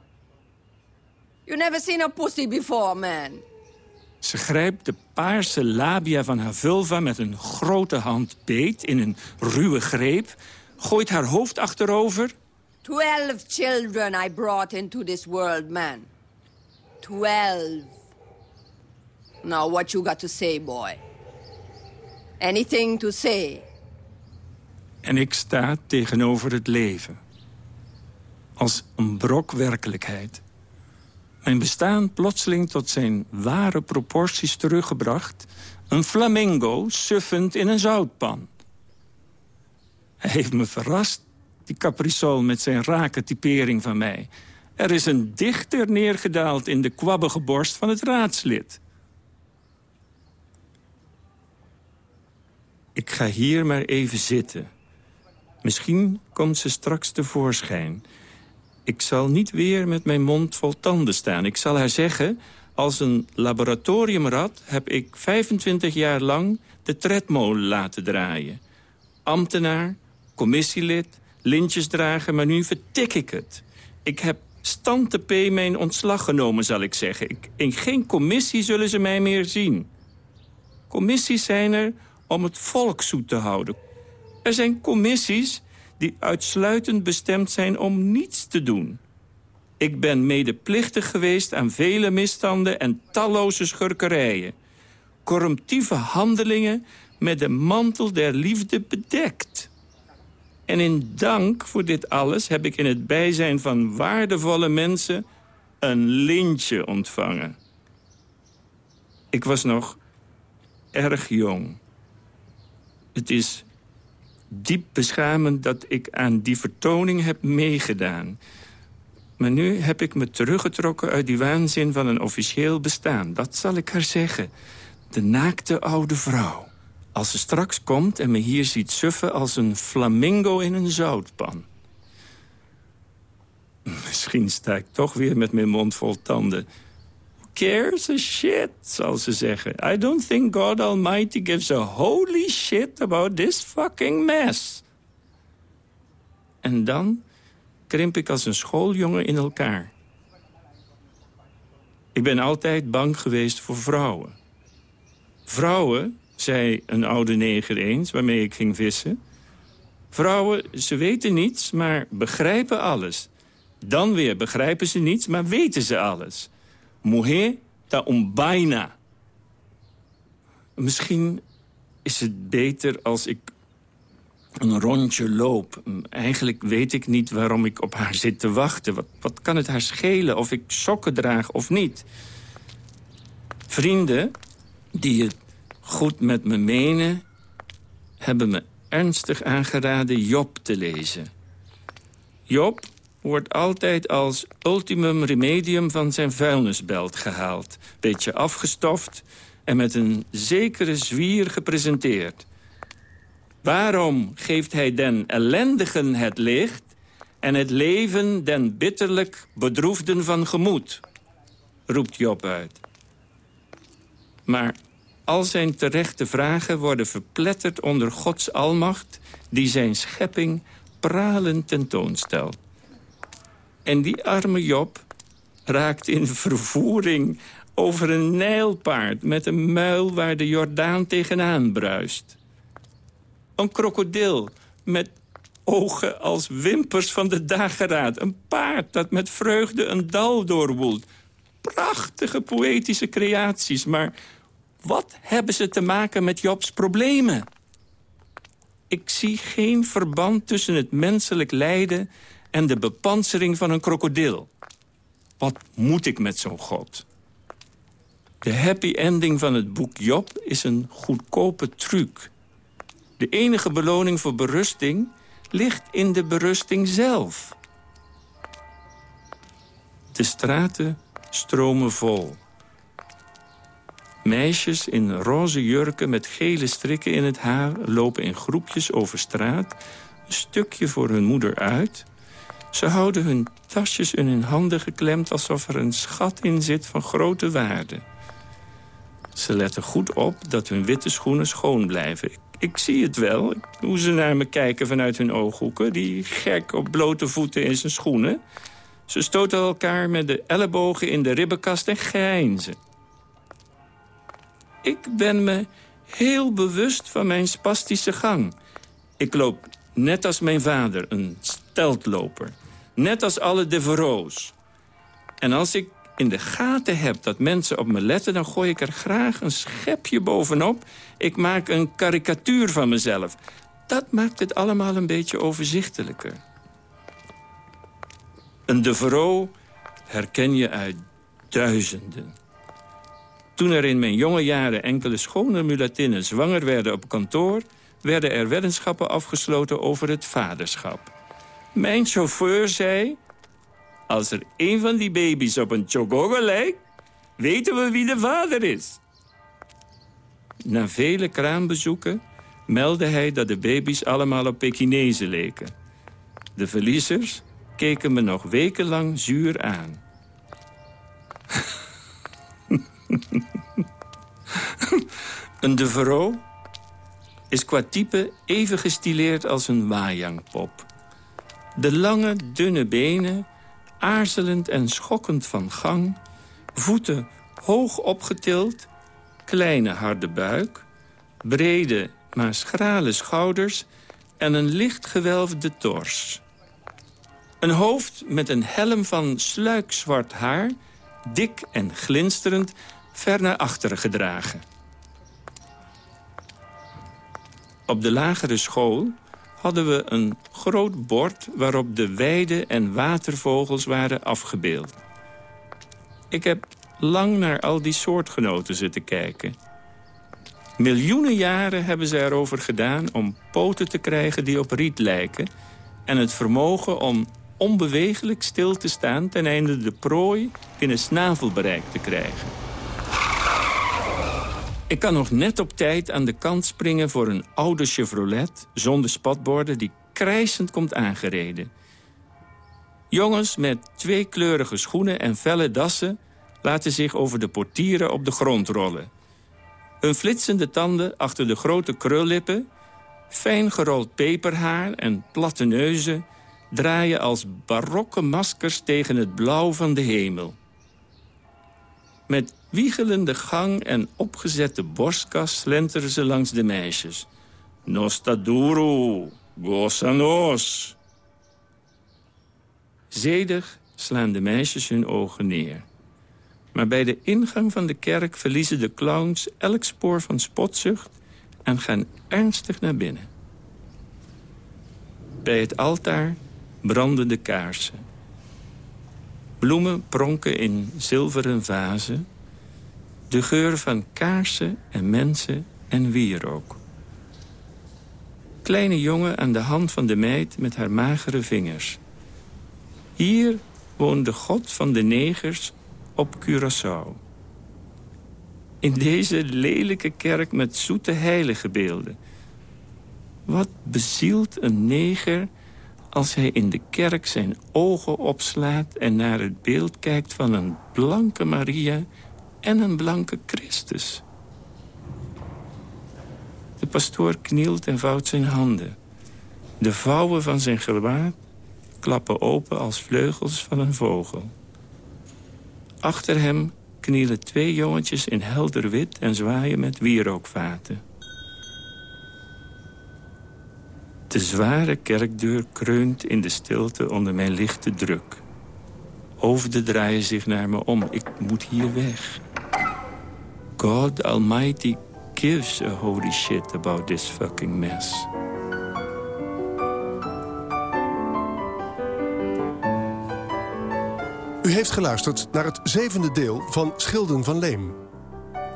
You never seen a pussy before, man. Ze grijpt de paarse labia van haar vulva met een grote hand beet... in een ruwe greep, gooit haar hoofd achterover... Twelve children I brought into this world, man. Twelve. Now what you got to say, boy? Anything to say? En ik sta tegenover het leven. Als een brok werkelijkheid. Mijn bestaan plotseling tot zijn ware proporties teruggebracht. Een flamingo suffend in een zoutpan. Hij heeft me verrast, die Caprisol met zijn rake typering van mij. Er is een dichter neergedaald in de kwabbige borst van het raadslid. Ik ga hier maar even zitten. Misschien komt ze straks tevoorschijn. Ik zal niet weer met mijn mond vol tanden staan. Ik zal haar zeggen... als een laboratoriumrat heb ik 25 jaar lang de tredmolen laten draaien. Ambtenaar, commissielid, lintjesdrager, maar nu vertik ik het. Ik heb stante P mijn ontslag genomen, zal ik zeggen. In geen commissie zullen ze mij meer zien. Commissies zijn er om het volk zoet te houden. Er zijn commissies die uitsluitend bestemd zijn om niets te doen. Ik ben medeplichtig geweest aan vele misstanden en talloze schurkerijen. Corruptieve handelingen met de mantel der liefde bedekt. En in dank voor dit alles heb ik in het bijzijn van waardevolle mensen... een lintje ontvangen. Ik was nog erg jong. Het is diep beschamend dat ik aan die vertoning heb meegedaan. Maar nu heb ik me teruggetrokken uit die waanzin van een officieel bestaan. Dat zal ik haar zeggen. De naakte oude vrouw. Als ze straks komt en me hier ziet suffen als een flamingo in een zoutpan. Misschien sta ik toch weer met mijn mond vol tanden cares a shit, zal ze zeggen. I don't think God Almighty gives a holy shit about this fucking mess. En dan krimp ik als een schooljongen in elkaar. Ik ben altijd bang geweest voor vrouwen. Vrouwen, zei een oude neger eens, waarmee ik ging vissen... vrouwen, ze weten niets, maar begrijpen alles. Dan weer begrijpen ze niets, maar weten ze alles. Mujer ta umbaina. Misschien is het beter als ik een rondje loop. Eigenlijk weet ik niet waarom ik op haar zit te wachten. Wat, wat kan het haar schelen of ik sokken draag of niet? Vrienden die het goed met me menen... hebben me ernstig aangeraden Job te lezen. Job wordt altijd als ultimum remedium van zijn vuilnisbelt gehaald. Beetje afgestoft en met een zekere zwier gepresenteerd. Waarom geeft hij den ellendigen het licht... en het leven den bitterlijk bedroefden van gemoed? roept Job uit. Maar al zijn terechte vragen worden verpletterd onder Gods almacht... die zijn schepping pralend tentoonstelt. En die arme Job raakt in vervoering over een nijlpaard... met een muil waar de Jordaan tegenaan bruist. Een krokodil met ogen als wimpers van de dageraad. Een paard dat met vreugde een dal doorwoelt. prachtige poëtische creaties, maar wat hebben ze te maken met Jobs problemen? Ik zie geen verband tussen het menselijk lijden en de bepansering van een krokodil. Wat moet ik met zo'n god? De happy ending van het boek Job is een goedkope truc. De enige beloning voor berusting ligt in de berusting zelf. De straten stromen vol. Meisjes in roze jurken met gele strikken in het haar... lopen in groepjes over straat, een stukje voor hun moeder uit. Ze houden hun tasjes in hun handen geklemd... alsof er een schat in zit van grote waarde. Ze letten goed op dat hun witte schoenen schoon blijven. Ik, zie het wel, hoe ze naar me kijken vanuit hun ooghoeken. Die gek op blote voeten in zijn schoenen. Ze stoten elkaar met de ellebogen in de ribbenkast en grijnzen. Ik ben me heel bewust van mijn spastische gang. Ik loop net als mijn vader, een steltloper. Net als alle Devereaux. En als ik in de gaten heb dat mensen op me letten... dan gooi ik er graag een schepje bovenop. Ik maak een karikatuur van mezelf. Dat maakt het allemaal een beetje overzichtelijker. Een Devereaux herken je uit duizenden. Toen er in mijn jonge jaren enkele schone mulatinnen zwanger werden op kantoor... werden er weddenschappen afgesloten over het vaderschap. Mijn chauffeur zei... Als er een van die baby's op een chogogo lijkt... weten we wie de vader is. Na vele kraambezoeken meldde hij dat de baby's allemaal op Pekinezen leken. De verliezers keken me nog wekenlang zuur aan. een de is qua type even gestileerd als een wajangpop. De lange, dunne benen, aarzelend en schokkend van gang... voeten hoog opgetild, kleine harde buik... brede, maar schrale schouders en een licht gewelfde tors. Een hoofd met een helm van sluikzwart haar... dik en glinsterend, ver naar achteren gedragen. Op de lagere school hadden we een groot bord... waarop de weide- en watervogels waren afgebeeld. Ik heb lang naar al die soortgenoten zitten kijken. Miljoenen jaren hebben ze erover gedaan om poten te krijgen die op riet lijken... en het vermogen om onbewegelijk stil te staan... ten einde de prooi binnen snavelbereik te krijgen. Ik kan nog net op tijd aan de kant springen voor een oude Chevrolet... zonder spatborden die krijsend komt aangereden. Jongens met tweekleurige schoenen en felle dassen... laten zich over de portieren op de grond rollen. Hun flitsende tanden achter de grote krullippen... fijn gerold peperhaar en platte neuzen... draaien als barokke maskers tegen het blauw van de hemel. Met wiegelende gang en opgezette borstkas slenteren ze langs de meisjes. Nostaduro, gossanos. Zedig slaan de meisjes hun ogen neer. Maar bij de ingang van de kerk verliezen de clowns elk spoor van spotzucht... en gaan ernstig naar binnen. Bij het altaar branden de kaarsen. Bloemen pronken in zilveren vazen. De geur van kaarsen en mensen en wierook. Kleine jongen aan de hand van de meid met haar magere vingers. Hier woont de god van de negers op Curaçao. In deze lelijke kerk met zoete heilige beelden. Wat bezielt een neger als hij in de kerk zijn ogen opslaat... en naar het beeld kijkt van een blanke Maria en een blanke Christus. De pastoor knielt en vouwt zijn handen. De vouwen van zijn gewaad klappen open als vleugels van een vogel. Achter hem knielen twee jongetjes in helder wit en zwaaien met wierookvaten. De zware kerkdeur kreunt in de stilte onder mijn lichte druk. Hoofden draaien zich naar me om. Ik moet hier weg. God Almighty gives a holy shit about this fucking mess. U heeft geluisterd naar het zevende deel van Schilden van Leem.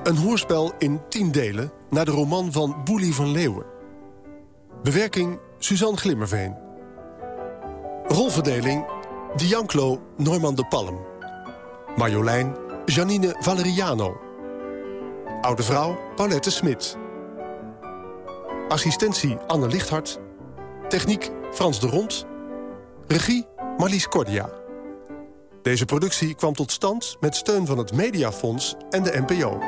Een hoorspel in tien delen naar de roman van Boelie van Leeuwen. Bewerking Suzanne Glimmerveen. Rolverdeling Dianclo Norman de Palm. Marjolein Janine Valeriano. Oude vrouw Paulette Smit. Assistentie Anne Lichthart. Techniek Frans de Rond. Regie Marlies Cordia. Deze productie kwam tot stand met steun van het Mediafonds en de NPO.